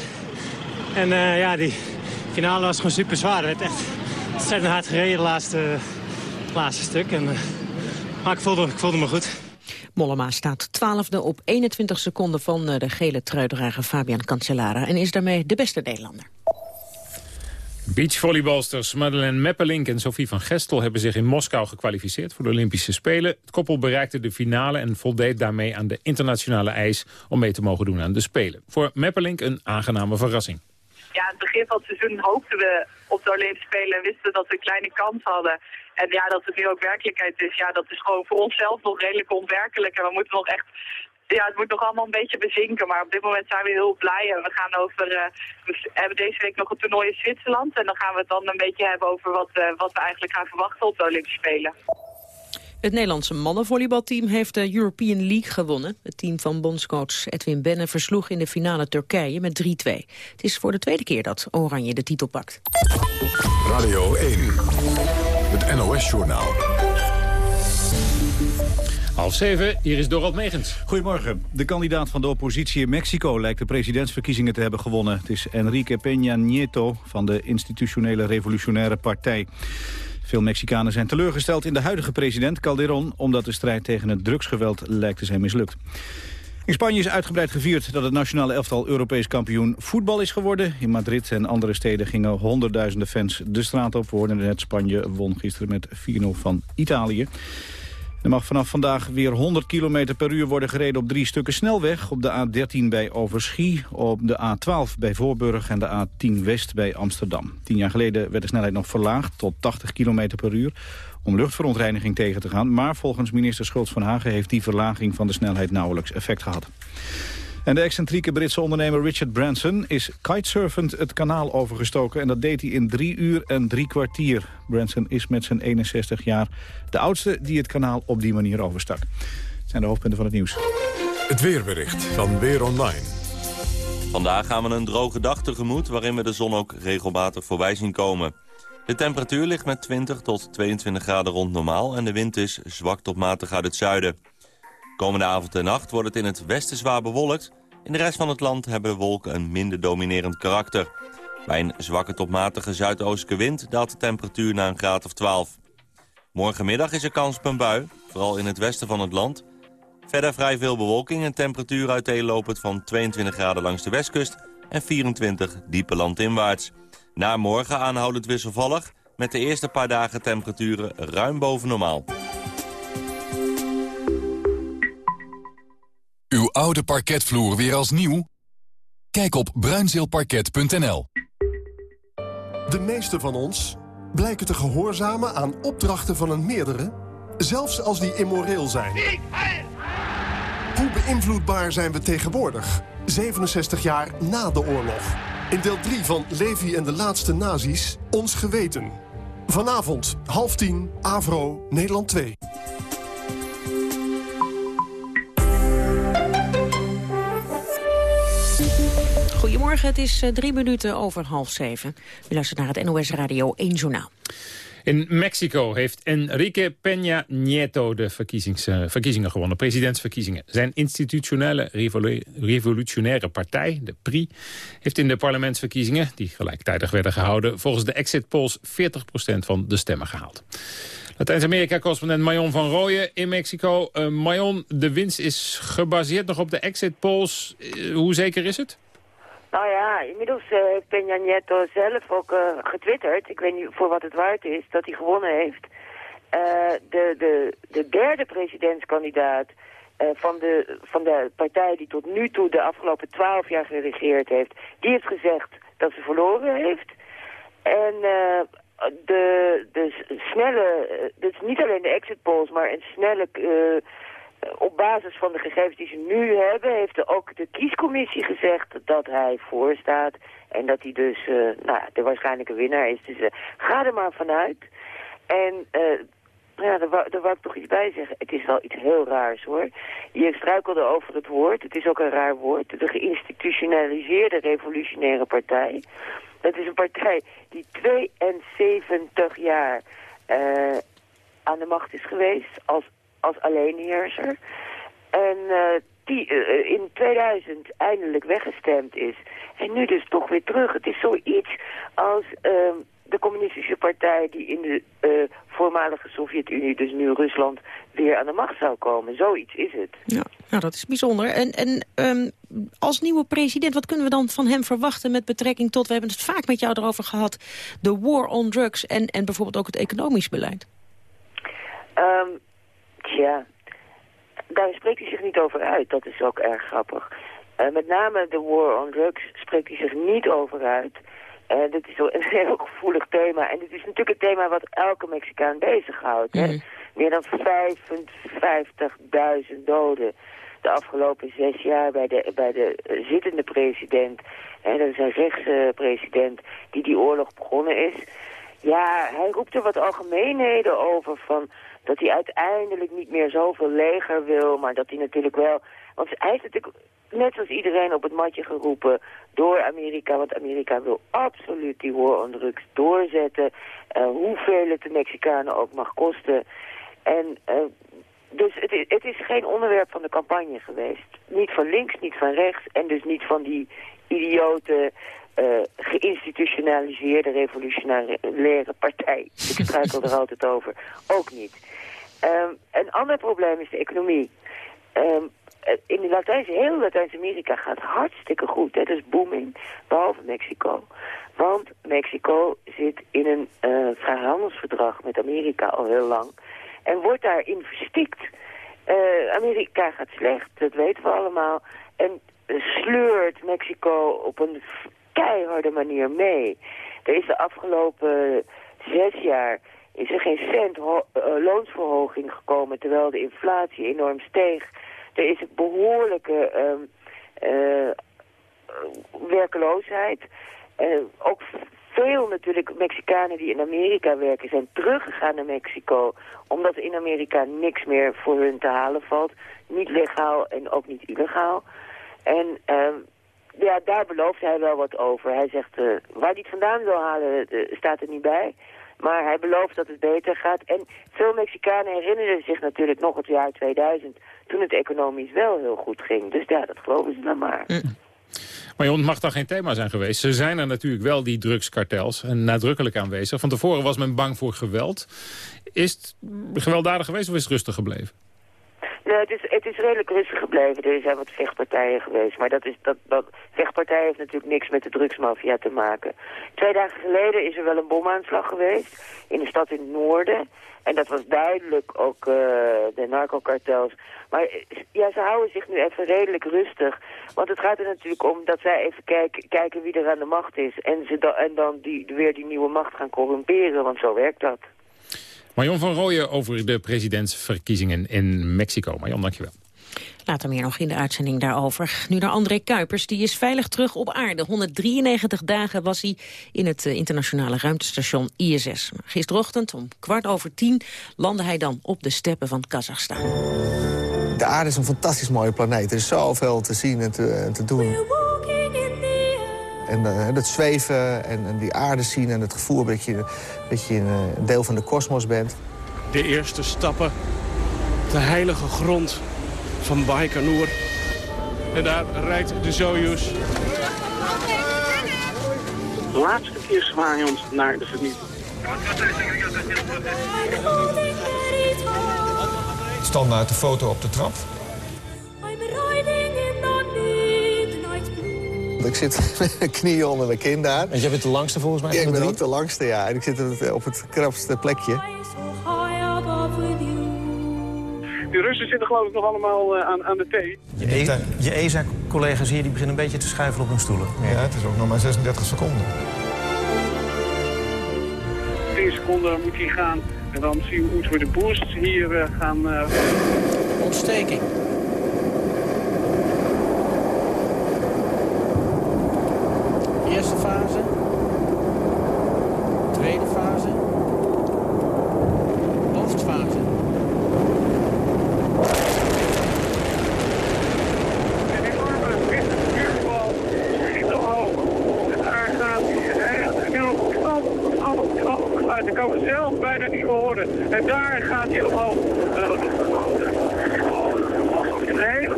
En uh, ja, die finale was gewoon super zwaar. Het werd echt ontzettend hard gereden, het laatste, laatste stuk. En, uh, maar ik voelde, ik voelde me goed. Mollema staat twaalfde op 21 seconden van de gele truidrager Fabian Cancellara... en is daarmee de beste Nederlander. Beachvolleybalsters Madeleine Meppelink en Sophie van Gestel... hebben zich in Moskou gekwalificeerd voor de Olympische Spelen. Het koppel bereikte de finale en voldeed daarmee aan de internationale eis... om mee te mogen doen aan de Spelen. Voor Meppelink een aangename verrassing. Ja, aan het begin van het seizoen hoopten we op de Olympische Spelen... en wisten dat we een kleine kans hadden. En ja, dat het nu ook werkelijkheid is, ja, dat is gewoon voor onszelf nog redelijk onwerkelijk. En we moeten nog echt ja, het moet nog allemaal een beetje bezinken. Maar op dit moment zijn we heel blij. En we gaan over. eh, we hebben deze week nog een toernooi in Zwitserland. En dan gaan we het dan een beetje hebben over wat, eh, wat we eigenlijk gaan verwachten op de Olympische Spelen. Het Nederlandse mannenvolleybalteam heeft de European League gewonnen. Het team van bondscoach Edwin Benne versloeg in de finale Turkije met 3-2. Het is voor de tweede keer dat Oranje de titel pakt. Radio 1, het NOS-journaal. Half zeven, hier is Dorot Megens. Goedemorgen. De kandidaat van de oppositie in Mexico lijkt de presidentsverkiezingen te hebben gewonnen. Het is Enrique Peña Nieto van de Institutionele Revolutionaire Partij. Veel Mexicanen zijn teleurgesteld in de huidige president Calderón... omdat de strijd tegen het drugsgeweld lijkt te zijn mislukt. In Spanje is uitgebreid gevierd dat het nationale elftal Europees kampioen voetbal is geworden. In Madrid en andere steden gingen honderdduizenden fans de straat op. We hoorden net, Spanje won gisteren met 4-0 van Italië. Er mag vanaf vandaag weer 100 km per uur worden gereden op drie stukken snelweg. Op de A13 bij Overschie, op de A12 bij Voorburg en de A10 West bij Amsterdam. Tien jaar geleden werd de snelheid nog verlaagd tot 80 km per uur om luchtverontreiniging tegen te gaan. Maar volgens minister Schultz van Hagen heeft die verlaging van de snelheid nauwelijks effect gehad. En de excentrieke Britse ondernemer Richard Branson is kitesurfend het kanaal overgestoken. En dat deed hij in drie uur en drie kwartier. Branson is met zijn 61 jaar de oudste die het kanaal op die manier overstak. Het zijn de hoofdpunten van het nieuws. Het weerbericht van Weer Online. Vandaag gaan we een droge dag tegemoet waarin we de zon ook regelmatig voorbij zien komen. De temperatuur ligt met 20 tot 22 graden rond normaal en de wind is zwak tot matig uit het zuiden. Komende avond en nacht wordt het in het westen zwaar bewolkt. In de rest van het land hebben de wolken een minder dominerend karakter. Bij een zwakke tot matige zuidoostelijke wind daalt de temperatuur naar een graad of 12. Morgenmiddag is er kans op een bui, vooral in het westen van het land. Verder vrij veel bewolking en temperatuur uiteenlopend van 22 graden langs de westkust en 24 diepe landinwaarts. Na morgen aanhoudend wisselvallig, met de eerste paar dagen temperaturen ruim boven normaal. Oude parketvloer weer als nieuw? Kijk op bruinzeelparket.nl. De meeste van ons blijken te gehoorzamen aan opdrachten van een meerdere... zelfs als die immoreel zijn. Hoe beïnvloedbaar zijn we tegenwoordig, 67 jaar na de oorlog? In deel 3 van Levi en de laatste nazi's, ons geweten. Vanavond, half tien, Avro, Nederland 2. Goedemorgen, het is eh, drie minuten over half zeven. U luistert naar het NOS Radio 1 Journaal. In Mexico heeft Enrique Peña Nieto de eh, verkiezingen gewonnen, presidentsverkiezingen. Zijn institutionele revolu revolutionaire partij, de PRI, heeft in de parlementsverkiezingen, die gelijktijdig werden gehouden, volgens de exit polls 40% van de stemmen gehaald. Latijns-Amerika-correspondent Mayon van Rooyen in Mexico. Uh, Mayon, de winst is gebaseerd nog op de exit polls. Hoe zeker is het? Nou ja, inmiddels heeft Peña Nieto zelf ook uh, getwitterd, ik weet niet voor wat het waard is, dat hij gewonnen heeft. Uh, de, de, de derde presidentskandidaat van, de, van de partij die tot nu toe de afgelopen twaalf jaar geregeerd heeft, die heeft gezegd dat ze verloren heeft. En de, de snelle, dus niet alleen de exit polls, maar een snelle op basis van de gegevens die ze nu hebben, heeft ook de kiescommissie gezegd dat hij voorstaat. En dat hij dus uh, nou, de waarschijnlijke winnaar is. Dus uh, ga er maar vanuit. En ja, daar wou, ik toch iets bij zeggen. Het is wel iets heel raars hoor. Je struikelde over het woord. Het is ook een raar woord. De geïnstitutionaliseerde revolutionaire partij. Dat is een partij die 72 jaar aan de macht is geweest als als alleenheerser. En uh, die uh, in 2000 eindelijk weggestemd is. En nu dus toch weer terug. Het is zoiets als uh, de communistische partij die in de voormalige Sovjet-Unie, dus nu Rusland, weer aan de macht zou komen. Zoiets is het. Ja, nou, dat is bijzonder. En, en um, als nieuwe president, wat kunnen we dan van hem verwachten met betrekking tot, we hebben het vaak met jou erover gehad, de war on drugs en, en bijvoorbeeld ook het economisch beleid? Um, Tja, daar spreekt hij zich niet over uit. Dat is ook erg grappig. Uh, met name de war on drugs spreekt hij zich niet over uit. Uh, dit is een heel gevoelig thema. En dit is natuurlijk een thema wat elke Mexicaan bezighoudt. Mm. Meer dan 55.000 doden de afgelopen zes jaar bij de, bij de eh, zittende president, en dat is een rechtspresident die die oorlog begonnen is. Ja, hij roept er wat algemeenheden over van dat hij uiteindelijk niet meer zoveel leger wil, maar dat hij natuurlijk wel... Want hij heeft natuurlijk net zoals iedereen op het matje geroepen door Amerika. Want Amerika wil absoluut die war on drugs doorzetten. Uh, hoeveel het de Mexicanen ook mag kosten. En uh, dus het is, het is geen onderwerp van de campagne geweest. Niet van links, niet van rechts. En dus niet van die idiote, uh, geïnstitutionaliseerde revolutionaire partij. Ik struikel er altijd over. Ook niet. Um, een ander probleem is de economie. Um, in de Latijnse, heel Latijns-Amerika gaat hartstikke goed. Het is booming, behalve Mexico. Want Mexico zit in een uh, vrijhandelsverdrag met Amerika al heel lang. En wordt daarin verstikt. Uh, Amerika gaat slecht, dat weten we allemaal. En sleurt Mexico op een keiharde manier mee. Er is de afgelopen zes jaar is er geen cent uh, loonsverhoging gekomen... terwijl de inflatie enorm steeg. Er is een behoorlijke uh, uh, werkeloosheid. ook veel natuurlijk Mexicanen die in Amerika werken zijn teruggegaan naar Mexico. Omdat in Amerika niks meer voor hun te halen valt. Niet legaal en ook niet illegaal. En uh, ja, daar belooft hij wel wat over. Hij zegt, waar hij het vandaan wil halen, staat er niet bij. Maar hij belooft dat het beter gaat. En veel Mexicanen herinneren zich natuurlijk nog het jaar 2000... toen het economisch wel heel goed ging. Dus ja, dat geloven ze dan maar. Mm. Maar het mag dan geen thema zijn geweest. Ze zijn er natuurlijk wel, die drugskartels, nadrukkelijk aanwezig. Van tevoren was men bang voor geweld. Is het gewelddadig geweest of is het rustig gebleven? Nee, het is, het is redelijk rustig gebleven. Er zijn wat vechtpartijen geweest. Maar dat is, dat, dat, vechtpartij heeft natuurlijk niks met de drugsmafia te maken. Twee dagen geleden is er wel een bomaanslag geweest. In een stad in het noorden. En dat was duidelijk ook uh, de narcokartels. Maar ja, ze houden zich nu even redelijk rustig. Want het gaat er natuurlijk om dat zij even kijken, kijken wie er aan de macht is. En, ze da en dan die, weer die nieuwe macht gaan corrumperen. Want zo werkt dat. Marion van Rooyen over de presidentsverkiezingen in Mexico. Marion, dankjewel. Later meer nog in de uitzending daarover. Nu naar André Kuipers, die is veilig terug op aarde. 193 dagen was hij in het eh, internationale ruimtestation ISS. Gisterochtend om kwart over tien landde hij dan op de steppen van Kazachstan. De aarde is een fantastisch mooie planeet. Er is zoveel te zien en te, en te doen. En uh, het zweven en, en, die aarde zien en het gevoel dat je, dat je een deel van de kosmos bent. De eerste stappen, de heilige grond van Baikonur. En daar rijdt de Soyuz. Laatste keer zwaaien ons naar de familie. Standaard de foto op de trap. Ik zit met mijn knieën onder mijn kin daar. En jij bent de langste volgens mij? Ja, ik ben ook de langste, ja. En ik zit op het krapste plekje. De Russen zitten geloof ik nog allemaal uh, aan, aan de thee. Je, je ESA-collega's hier die beginnen een beetje te schuiven op hun stoelen. Ja, het is ook nog maar 36 seconden. 10 seconden moet hij gaan. En dan zien we hoe we de boosts hier uh, gaan... Uh... Ontsteking. Eerste fase. Tweede fase. Hoofdfase. Ik kan het zelf bijna niet horen. En daar gaat hij omhoog. Nee,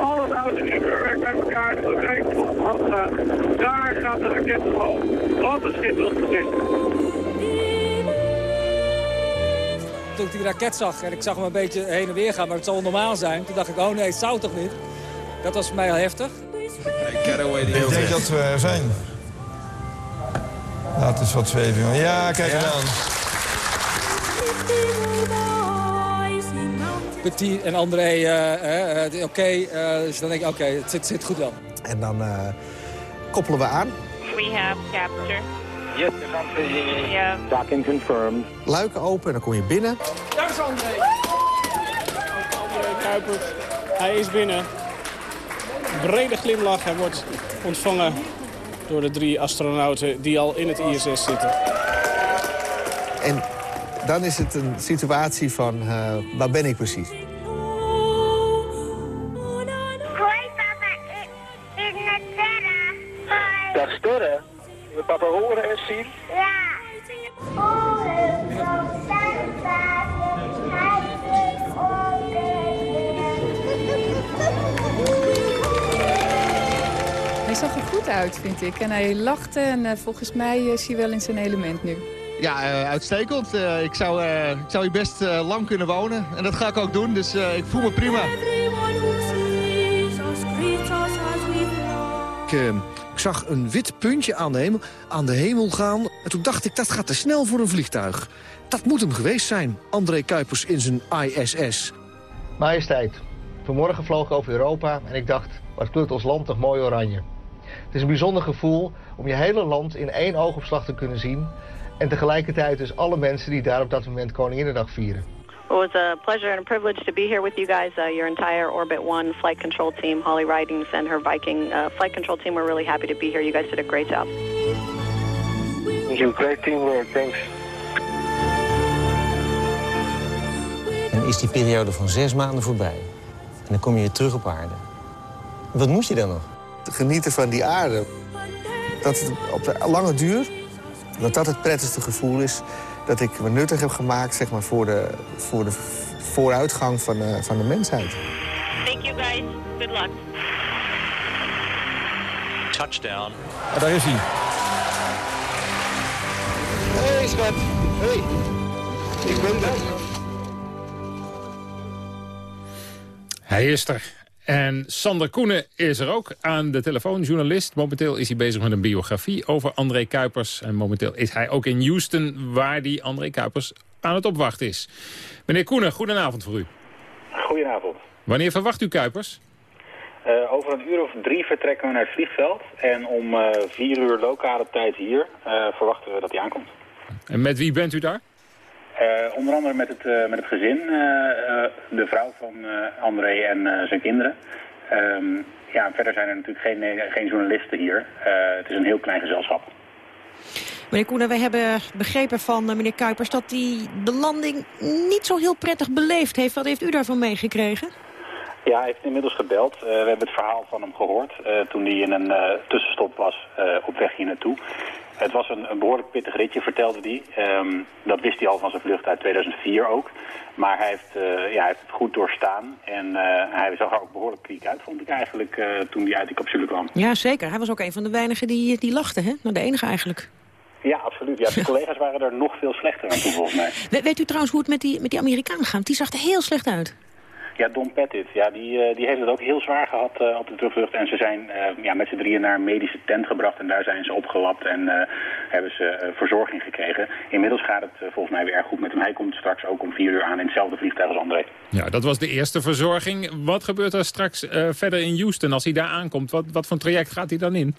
alles uit werkt bij elkaar. Daar gaat de raket omhoog. Wat een schitterend gezicht. Toen ik die raket zag en ik zag hem een beetje heen en weer gaan, maar het zal normaal zijn. Toen dacht ik, oh nee, het zou toch niet? Dat was voor mij heel heftig. Ik denk dat we er zijn. Laat eens wat zweven. Ja, kijk ja. aan. Petit en André, uh, uh, oké. Okay, uh, dus dan denk ik, oké, okay, het zit, zit, goed wel. En dan koppelen we aan. We have capture. Yes, yeah. Docking confirmed. Luiken open en dan kom je binnen. Daar is André. Kuipert, hij is binnen. Brede glimlach, hij wordt ontvangen door de drie astronauten die al in het ISS zitten. En dan is het een situatie van, uh, waar ben ik precies? Uit, vind ik. En hij lachte en uh, volgens mij is hij wel in zijn element nu. Ja, uh, uitstekend. Uh, ik, zou, ik zou hier best lang kunnen wonen. En dat ga ik ook doen, dus ik voel me prima. Ik, ik, zag een wit puntje aan de, hemel, aan de hemel gaan. En toen dacht ik, dat gaat te snel voor een vliegtuig. Dat moet hem geweest zijn, André Kuipers in zijn ISS. Majesteit, vanmorgen vloog ik over Europa en ik dacht... wat kleurt ons land toch mooi oranje. Het is een bijzonder gevoel om je hele land in één oogopslag te kunnen zien... en tegelijkertijd dus alle mensen die daar op dat moment Koninginnedag vieren. Well, it was a pleasure and a privilege to be here with you guys. Uh, your entire Orbit One flight control team, Holly Ridings and her Viking uh, flight control team. We're really happy to be here. You guys did a great job. Thank you. Great teamwork. Thanks. En is die periode van zes maanden voorbij. En dan kom je weer terug op aarde. Wat moet je dan nog? Genieten van die aarde. Dat het op de lange duur, dat dat het prettigste gevoel is dat ik me nuttig heb gemaakt zeg maar, voor, de, voor de vooruitgang van, uh, van de mensheid. Thank you guys. Good luck. Touchdown. Ah, daar is hij. Hey schat. Hey. Ik ben er. Hij is er. En Sander Koenen is er ook aan de telefoon, journalist. Momenteel is hij bezig met een biografie over André Kuipers. En momenteel is hij ook in Houston, waar die André Kuipers aan het opwachten is. Meneer Koenen, goedenavond voor u. Goedenavond. Wanneer verwacht u Kuipers? Uh, over een uur of drie vertrekken we naar het vliegveld. En om uh, vier uur lokale tijd hier uh, verwachten we dat hij aankomt. En met wie bent u daar? Uh, onder andere met het, uh, met het gezin, uh, de vrouw van André en zijn kinderen. Um, ja, verder zijn er natuurlijk geen, geen journalisten hier. het is een heel klein gezelschap. Meneer Koenen, wij hebben begrepen van meneer Kuipers... dat hij de landing niet zo heel prettig beleefd heeft. Wat heeft u daarvan meegekregen? Ja, hij heeft inmiddels gebeld. we hebben het verhaal van hem gehoord toen hij in een tussenstop was op weg hier naartoe. Het was een, een, behoorlijk pittig ritje, vertelde hij. Um, dat wist hij al van zijn vlucht uit 2004 ook. Maar hij heeft, uh, ja, hij heeft het goed doorstaan. En uh, hij zag er ook behoorlijk kriek uit, vond ik eigenlijk, uh, toen hij uit die capsule kwam. Ja, zeker. Hij was ook een van de weinigen die, die lachten, hè? Nou, de enige eigenlijk. Ja, absoluut. Ja, zijn collega's waren er nog veel slechter aan toe, volgens mij. We, weet u trouwens hoe het met die, met die Amerikaan gaat? Die zag er heel slecht uit. Ja, Don Pettit. Ja, die, uh, die heeft het ook heel zwaar gehad uh, op de terugvlucht. En ze zijn uh, ja, met z'n drieën naar een medische tent gebracht. En daar zijn ze opgelapt en hebben ze verzorging gekregen. Inmiddels gaat het volgens mij weer erg goed met hem. Hij komt straks ook om vier uur aan in hetzelfde vliegtuig als André. Ja, dat was de eerste verzorging. Wat gebeurt er straks verder in Houston als hij daar aankomt? Wat, wat voor traject gaat hij dan in?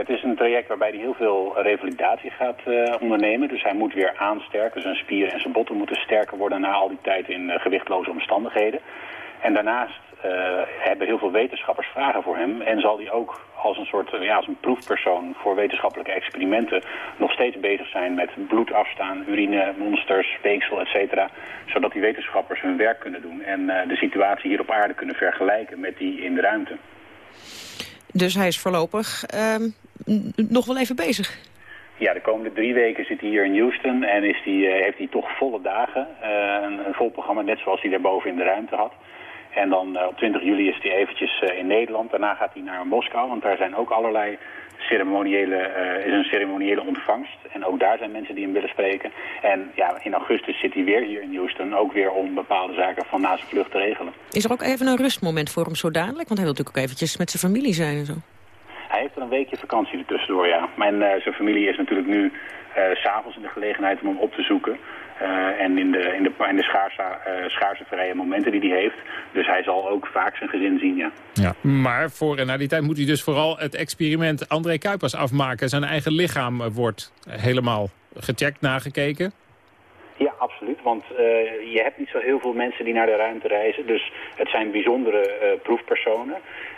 Het is een traject waarbij hij heel veel revalidatie gaat uh, ondernemen. Dus hij moet weer aansterken. Zijn spieren en zijn botten moeten sterker worden na al die tijd in uh, gewichtloze omstandigheden. En daarnaast uh, hebben heel veel wetenschappers vragen voor hem. En zal hij ook als een soort ja, als een proefpersoon voor wetenschappelijke experimenten nog steeds bezig zijn met bloed afstaan, urine, monsters, speeksel, et cetera. Zodat die wetenschappers hun werk kunnen doen en de situatie hier op aarde kunnen vergelijken met die in de ruimte. Dus hij is voorlopig uh, nog wel even bezig. Ja, de komende drie weken zit hij hier in Houston en is die, uh, heeft hij toch volle dagen. Uh, een, een, vol programma, net zoals hij daarboven in de ruimte had. En dan uh, op 20 juli is hij eventjes in Nederland. Daarna gaat hij naar Moskou, want daar zijn ook allerlei ceremoniële, is een ceremoniële ontvangst. En ook daar zijn mensen die hem willen spreken. En ja, in augustus zit hij weer hier in Houston, ook weer om bepaalde zaken van na zijn vlucht te regelen. Is er ook even een rustmoment voor hem zo dadelijk? Want hij wil natuurlijk ook eventjes met zijn familie zijn en zo. Hij heeft er een weekje vakantie ertussendoor, ja. Maar uh, zijn familie is natuurlijk nu uh, s'avonds in de gelegenheid om hem op te zoeken. Uh, en in de, in de, in de schaarse, schaarse vrije momenten die hij heeft. Dus hij zal ook vaak zijn gezin zien, ja. ja. Maar voor en na die tijd moet hij dus vooral het experiment André Kuipers afmaken. Zijn eigen lichaam wordt helemaal gecheckt, nagekeken. Ja, absoluut. Want eh, je hebt niet zo heel veel mensen die naar de ruimte reizen. Dus het zijn bijzondere eh, proefpersonen.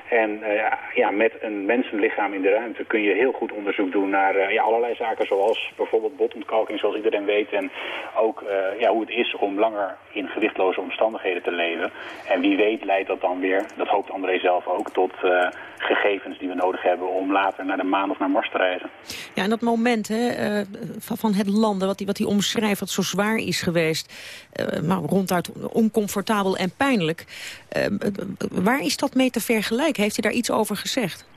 En eh, ja, met een mensenlichaam in de ruimte kun je heel goed onderzoek doen naar ja, allerlei zaken zoals bijvoorbeeld botontkalking zoals iedereen weet. En ook ja, hoe het is om langer in gewichtloze omstandigheden te leven. En wie weet leidt dat dan weer, dat hoopt André zelf ook, tot gegevens die we nodig hebben om later naar de maan of naar Mars te reizen. Ja, en dat moment hè, eh, van, het landen, wat hij wat omschrijft, wat zo zwaar is geweest, eh, maar ronduit oncomfortabel en pijnlijk. Eh, waar is dat mee te vergelijken? Heeft hij daar iets over gezegd?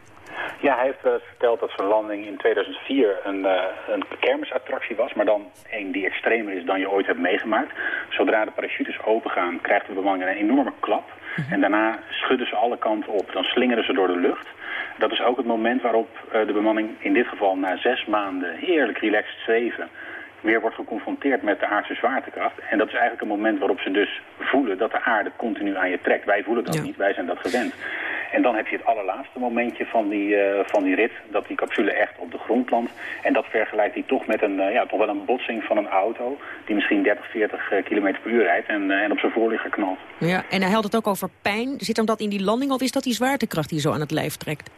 Ja, hij heeft eens verteld dat zijn landing in 2004 een, eh, een kermisattractie was, maar dan een die extremer is dan je ooit hebt meegemaakt. Zodra de parachutes opengaan, krijgt de bemanning een enorme klap. En daarna schudden ze alle kanten op. Dan slingeren ze door de lucht. Dat is ook het moment waarop eh, de bemanning in dit geval na zes maanden heerlijk relaxed zweven weer wordt geconfronteerd met de aardse zwaartekracht. En dat is eigenlijk een moment waarop ze dus voelen dat de aarde continu aan je trekt. Wij voelen dat niet, wij zijn dat gewend. En dan heb je het allerlaatste momentje van die, eh, van die rit, dat die capsule echt op de grond landt. En dat vergelijkt hij toch met een, eh, ja, toch wel een botsing van een auto die misschien 30, 40 uh, km per uur rijdt en, eh, en op zijn voorligger knalt. Ja, en hij had het ook over pijn. Zit hem dat in die landing of is dat die zwaartekracht die zo aan het lijf trekt?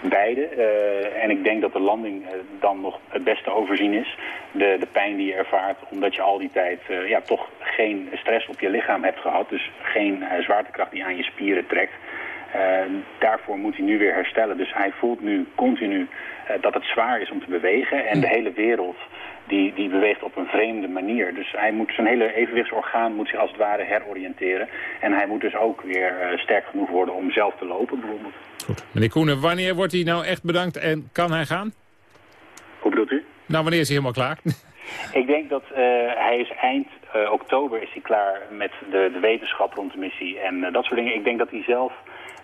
Beide. eh, en ik denk dat de landing eh, dan nog het beste overzien is. De, de pijn die je ervaart omdat je al die tijd eh, ja, toch geen stress op je lichaam hebt gehad. Dus geen zwaartekracht die aan je spieren trekt. Daarvoor moet hij nu weer herstellen. Dus hij voelt nu continu dat het zwaar is om te bewegen. En de hele wereld die, die beweegt op een vreemde manier. Dus hij moet zijn hele evenwichtsorgaan moet zich als het ware heroriënteren. En hij moet dus ook weer eh, sterk genoeg worden om zelf te lopen bijvoorbeeld. Meneer Koenen, wanneer wordt hij nou echt bedankt en kan hij gaan? Hoe bedoelt u? Nou, wanneer is hij helemaal klaar? Ik denk dat eh, hij is eind eh, oktober is hij klaar met de, de wetenschap rond de missie en dat soort dingen. Ik denk dat hij zelf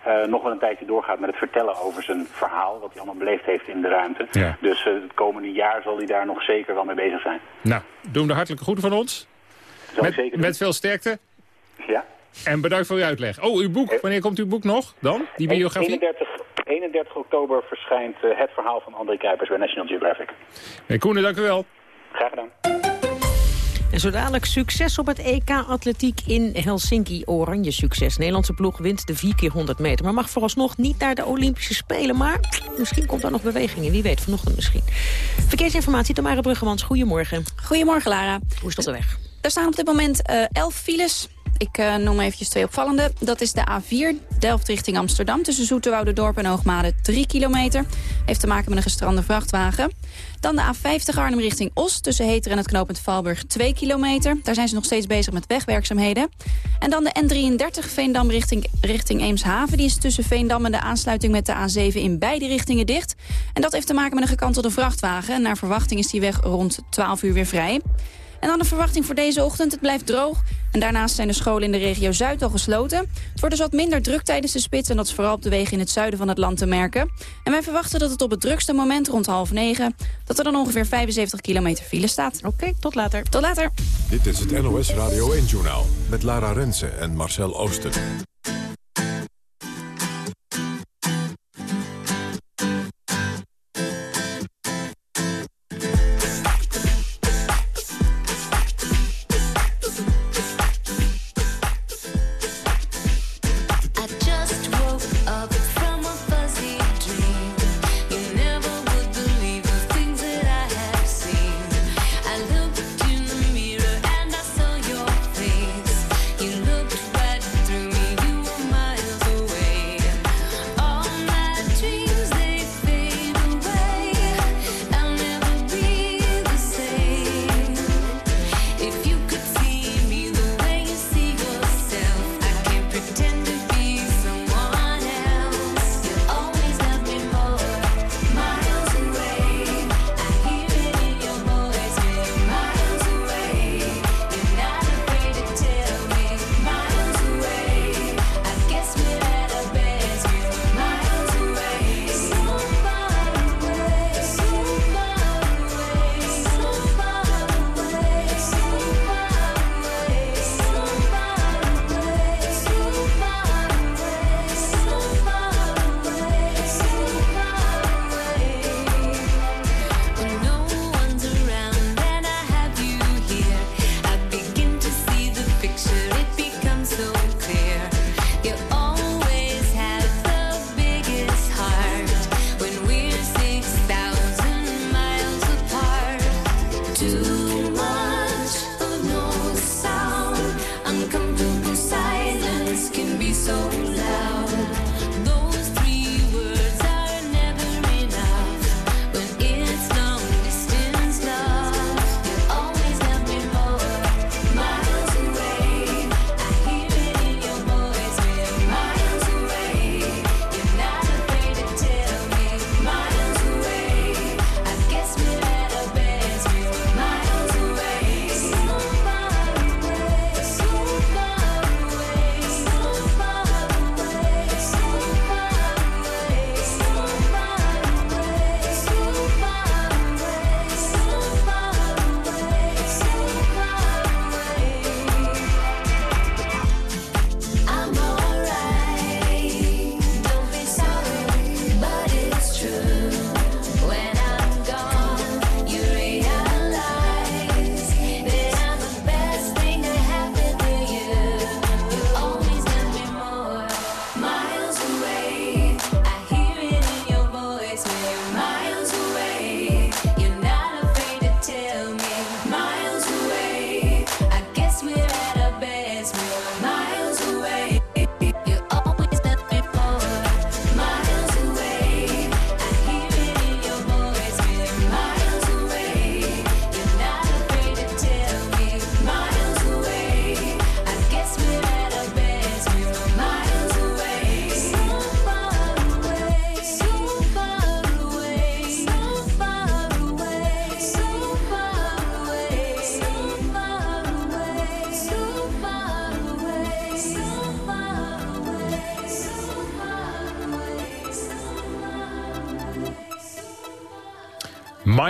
eh, nog wel een tijdje doorgaat met het vertellen over zijn verhaal, wat hij allemaal beleefd heeft in de ruimte. Ja. Dus eh, het komende jaar zal hij daar nog zeker wel mee bezig zijn. Nou, doen de hartelijke groeten van ons. Met, zeker met veel sterkte. Ja. En bedankt voor uw uitleg. Oh, uw boek. Wanneer komt uw boek nog dan? Die biografie? 31, 31 oktober verschijnt eh, het verhaal van André Kuipers bij National Geographic. Meneer Koenen, dank u wel. Graag gedaan. En zo dadelijk succes op het EK Atletiek in Helsinki. Oranje succes. Nederlandse ploeg wint de 4 keer 100 meter. Maar mag vooralsnog niet naar de Olympische Spelen. Maar misschien komt daar nog beweging in. Wie weet, vanochtend misschien. Verkeersinformatie, Tamara Bruggemans. Goedemorgen. Goedemorgen, Lara. Hoe is het op de weg? Er staan op dit moment eh 11 files. Ik eh, noem eventjes twee opvallende. Dat is de A4, Delft richting Amsterdam... tussen Zoeterwoude-dorp en Hoogmade, 3 kilometer. Heeft te maken met een gestrande vrachtwagen. Dan de A50 Arnhem richting Os, tussen Heter en het knooppunt Valburg, 2 kilometer. Daar zijn ze nog steeds bezig met wegwerkzaamheden. En dan de N33 Veendam richting, richting Eemshaven. Die is tussen Veendam en de aansluiting met de A7 in beide richtingen dicht. En dat heeft te maken met een gekantelde vrachtwagen. Naar verwachting is die weg rond 12 uur weer vrij. En dan de verwachting voor deze ochtend. Het blijft droog. En daarnaast zijn de scholen in de regio Zuid al gesloten. Het wordt dus wat minder druk tijdens de spits. En dat is vooral op de wegen in het zuiden van het land te merken. En wij verwachten dat het op het drukste moment rond half negen... dat er dan ongeveer 75 kilometer file staat. Oké, tot later. Tot later. Dit is het NOS Radio 1-journaal met Lara Rensen en Marcel Oosten.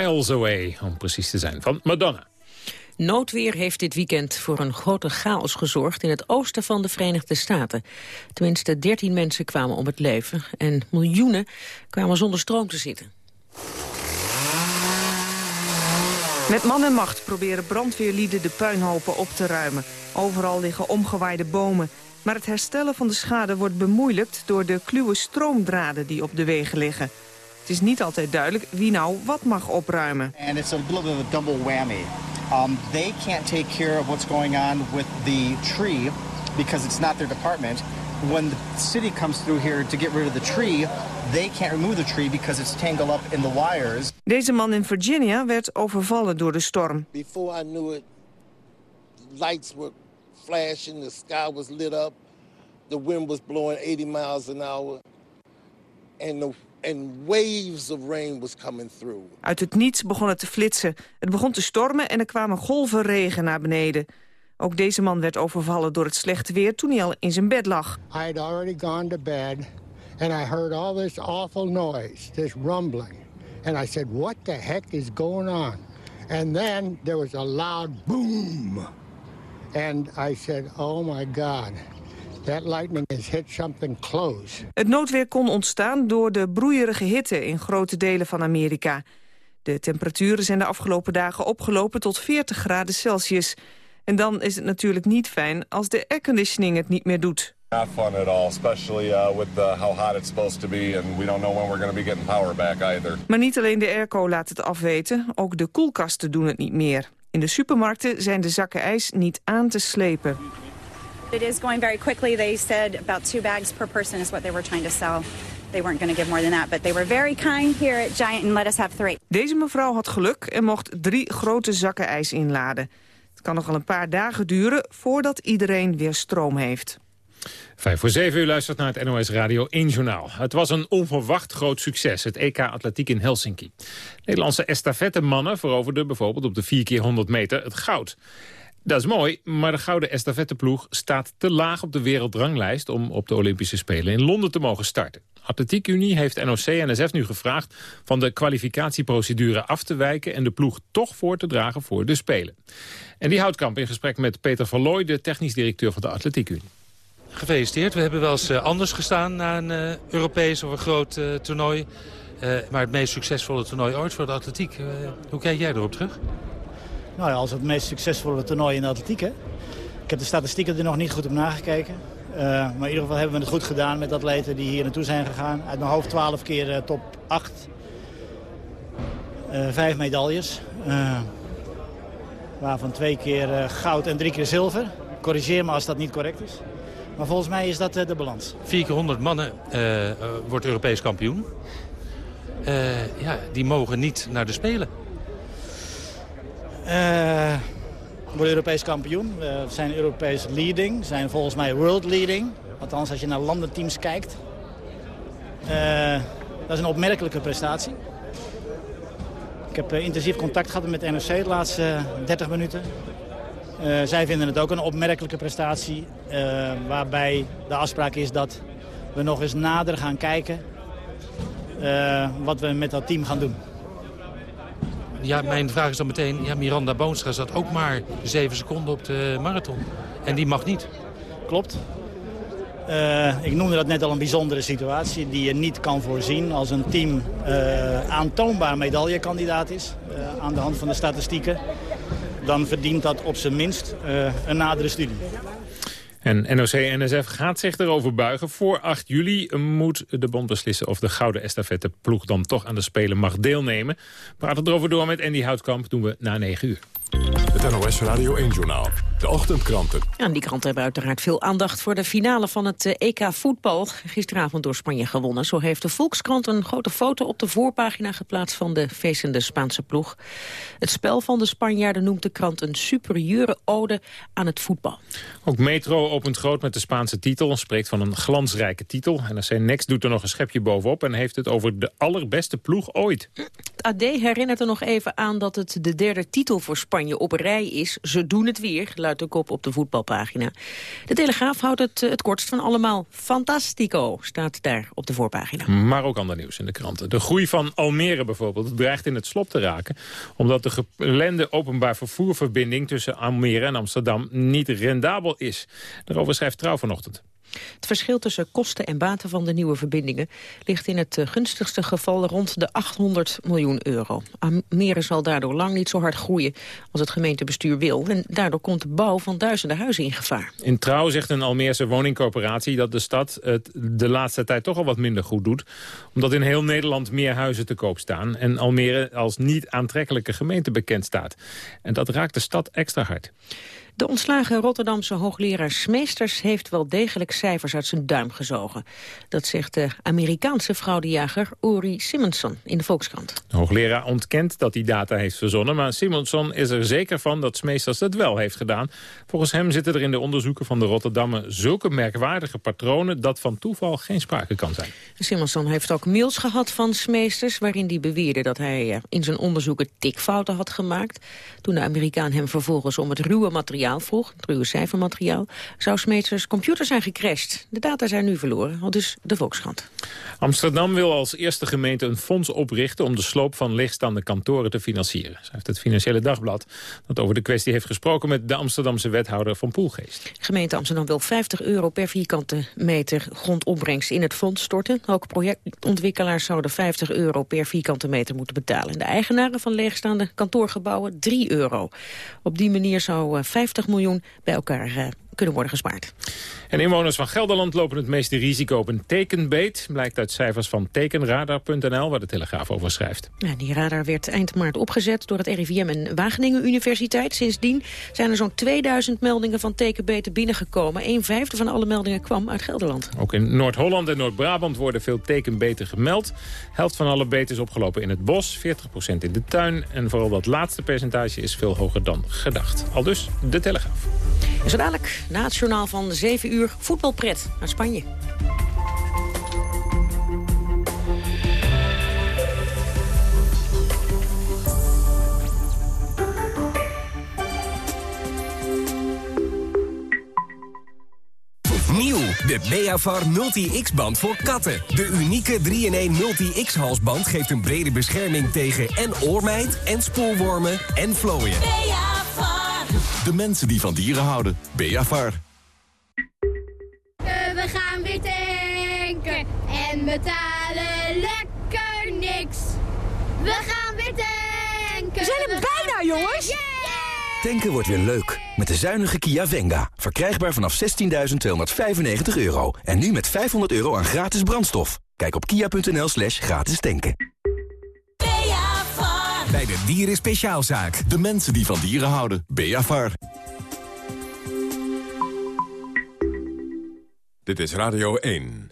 Miles Away, om precies te zijn, van Madonna. Noodweer heeft dit weekend voor een grote chaos gezorgd in het oosten van de Verenigde Staten. Tenminste, 13 mensen kwamen om het leven en miljoenen kwamen zonder stroom te zitten. Met man en macht proberen brandweerlieden de puinhopen op te ruimen. Overal liggen omgewaaide bomen. Maar het herstellen van de schade wordt bemoeilijkt door de kluwe stroomdraden die op de wegen liggen. Het is niet altijd duidelijk wie nou wat mag opruimen. And it's a little bit of a double whammy. Um, they can't take care of what's going on with the tree because it's not their department. When the city comes through here to get rid of the tree, they can't remove the tree because it's tangled up in the wires. Deze man in Virginia werd overvallen door de storm. Before I knew it, lights were flashing, the sky was lit up, the wind was blowing 80 miles an hour, and, the, and waves of rain was coming through. Uit het niets begon het te flitsen. Het begon te stormen en er kwamen golven regen naar beneden. Ook deze man werd overvallen door het slechte weer toen hij al in zijn bed lag. I had already gone to bed and I heard all this awful noise, this rumbling. And I said, what the heck is going on? And then there was a loud boom. And I said, oh my God, that lightning has hit something close. Het noodweer kon ontstaan door de broeierige hitte in grote delen van Amerika. De temperaturen zijn de afgelopen dagen opgelopen tot 40 graden Celsius. En dan is het natuurlijk niet fijn als de airconditioning het niet meer doet. Not fun at all, especially uh, with uh, how hot it's supposed to be, and we don't know when we're going to be getting power back either. Maar niet alleen de airco laat het afweten, ook de koelkasten doen het niet meer. In de supermarkten zijn de zakken ijs niet aan te slepen. It is going very quickly. They said about two bags per person is what they were trying to sell. They weren't going to give more than that, but they were very kind here at Giant and let us have three. Deze mevrouw had geluk en mocht drie grote zakken ijs inladen. Het kan nog wel een paar dagen duren voordat iedereen weer stroom heeft. Vijf voor zeven uur luistert naar het NOS Radio 1 Journaal. Het was een onverwacht groot succes, het EK Atletiek in Helsinki. Nederlandse estafettemannen veroverden bijvoorbeeld op de 4 keer 100 meter het goud. Dat is mooi, maar de gouden estafetteploeg staat te laag op de wereldranglijst... om op de Olympische Spelen in Londen te mogen starten. Atletiek Unie heeft NOC-NSF nu gevraagd van de kwalificatieprocedure af te wijken... en de ploeg toch voor te dragen voor de Spelen. En die houdt kamp in gesprek met Peter van Looy, de technisch directeur van de Atletiek Unie. Gefeliciteerd. We hebben wel eens eh, anders gestaan na een eh, Europees of een groot eh, toernooi. Maar het meest succesvolle toernooi ooit voor de atletiek. Hoe kijk jij erop terug? Nou ja, als het meest succesvolle toernooi in de atletiek, hè? Ik heb de statistieken er nog niet goed op nagekeken. Eh, maar in ieder geval hebben we het goed gedaan met atleten die hier naartoe zijn gegaan. Uit mijn hoofd 12 keer eh, top 8. Eh, vijf medailles. Waarvan twee keer goud en drie keer zilver. Corrigeer me als dat niet correct is. Maar volgens mij is dat de balans. 4 keer 100 mannen wordt Europees kampioen. Ja, die mogen niet naar de Spelen. Eh, we worden Europees kampioen. We zijn Europees leading. We zijn volgens mij world leading. Althans, als je naar landenteams kijkt. Eh, dat is een opmerkelijke prestatie. Ik heb eh, intensief contact gehad met NRC de laatste eh, 30 minuten. Zij vinden het ook een opmerkelijke prestatie. waarbij de afspraak is dat we nog eens nader gaan kijken... wat we met dat team gaan doen. Ja, mijn vraag is dan meteen... Ja, Miranda Boonstra zat ook maar 7 seconden op de marathon. En die mag niet. Klopt. Eh, ik noemde dat net al een bijzondere situatie die je niet kan voorzien als een team eh, aantoonbaar medaillekandidaat is eh, aan de hand van de statistieken. Dan verdient dat op zijn minst een nadere studie. En NOC-NSF gaat zich erover buigen. Voor 8 juli moet de bond beslissen of de gouden estafetteploeg dan toch aan de Spelen mag deelnemen. We praten erover door met Andy Houtkamp. Doen we na 9 uur. Het NOS Radio 1-journaal. De ochtendkranten. Ja, en die kranten hebben uiteraard veel aandacht voor de finale van het eh, EK voetbal. Gisteravond door Spanje gewonnen. Zo heeft de Volkskrant een grote foto op de voorpagina geplaatst van de feestende Spaanse ploeg. Het spel van de Spanjaarden noemt de krant een superieure ode aan het voetbal. Ook Metro opent groot met de Spaanse titel. Spreekt van een glansrijke titel. NRC Next doet er nog een schepje bovenop en heeft het over de allerbeste ploeg ooit. Het AD herinnert er nog even aan dat het de derde titel voor Spanje op rij is. Ze doen het weer, luidt buitenkop op de voetbalpagina. De Telegraaf houdt het eh, het kortst van allemaal. Fantastico staat daar op de voorpagina. Maar ook ander nieuws in de kranten. De groei van Almere bijvoorbeeld dreigt in het slop te raken... omdat de geplande openbaar vervoerverbinding tussen Almere en Amsterdam niet rendabel is. Daarover schrijft Trouw vanochtend. Het verschil tussen kosten en baten van de nieuwe verbindingen ligt in het eh, gunstigste geval rond de 800 miljoen euro. Almere zal daardoor lang niet zo hard groeien als het gemeentebestuur wil. En daardoor komt de bouw van duizenden huizen in gevaar. In Trouw zegt een Almeerse woningcoöperatie dat de stad het de laatste tijd toch al wat minder goed doet. Omdat in heel Nederland meer huizen te koop staan en Almere als niet aantrekkelijke gemeente bekend staat. En dat raakt de stad extra hard. De ontslagen Rotterdamse hoogleraar Smeesters heeft wel degelijk cijfers uit zijn duim gezogen. Dat zegt de Amerikaanse fraudejager Uri Simonson in de Volkskrant. De hoogleraar ontkent dat hij data heeft verzonnen... maar Simonson is er zeker van dat Smeesters het wel heeft gedaan. Volgens hem zitten er in de onderzoeken van de Rotterdammer... zulke merkwaardige patronen dat van toeval geen sprake kan zijn. Simonson heeft ook mails gehad van Smeesters... waarin hij beweerde dat hij eh, in zijn onderzoeken tikfouten had gemaakt. Toen de Amerikaan hem vervolgens om het ruwe materiaal vroeg, het ruwe cijfermateriaal... zou Smeesters computer zijn gecrashed. De data zijn nu verloren, al dus de Volkskrant. Amsterdam wil als eerste gemeente een fonds oprichten... om de sloop van leegstaande kantoren te financieren. Schrijft het Financiële Dagblad dat over de kwestie heeft gesproken... met de Amsterdamse wethouder van Poelgeest. Gemeente Amsterdam wil 50 euro per vierkante meter grondopbrengst in het fonds storten. Ook projectontwikkelaars zouden 50 euro per vierkante meter moeten betalen. En de eigenaren van leegstaande kantoorgebouwen 3 euro. Op die manier zou eh, 50 miljoen bij elkaar eh, kunnen worden gespaard. En inwoners van Gelderland lopen het meeste risico op een tekenbeet. Blijkt uit cijfers van tekenradar.nl, waar de Telegraaf over schrijft. Ja, die radar werd eind maart opgezet door het RIVM en Wageningen Universiteit. Sindsdien zijn er zo'n 2000 meldingen van tekenbeten binnengekomen. Een vijfde van alle meldingen kwam uit Gelderland. Ook in Noord-Holland en Noord-Brabant worden veel tekenbeten gemeld. Helft van alle beten is opgelopen in het bos, 40% in de tuin. En vooral dat laatste percentage is veel hoger dan gedacht. Al dus de Telegraaf. Zo dadelijk, na het journaal van 7 uur, voetbalpret naar Spanje. Nieuw, de Beavar Multi-X-band voor katten. De unieke 3-in-1 Multi-X-halsband geeft een brede bescherming tegen en oormijt... en spoorwormen en vlooien. Beavar. De mensen die van dieren houden. Beavar. We gaan weer tanken en betalen lekker niks. We gaan weer tanken. We zijn er bijna, jongens. Tanken wordt weer leuk. Met de zuinige Kia Venga. Verkrijgbaar vanaf 16.295 euro. En nu met 500 euro aan gratis brandstof. Kijk op kia.nl slash gratis tanken. Bij de Dieren Speciaalzaak. De mensen die van dieren houden. Beavar. Dit is Radio 1.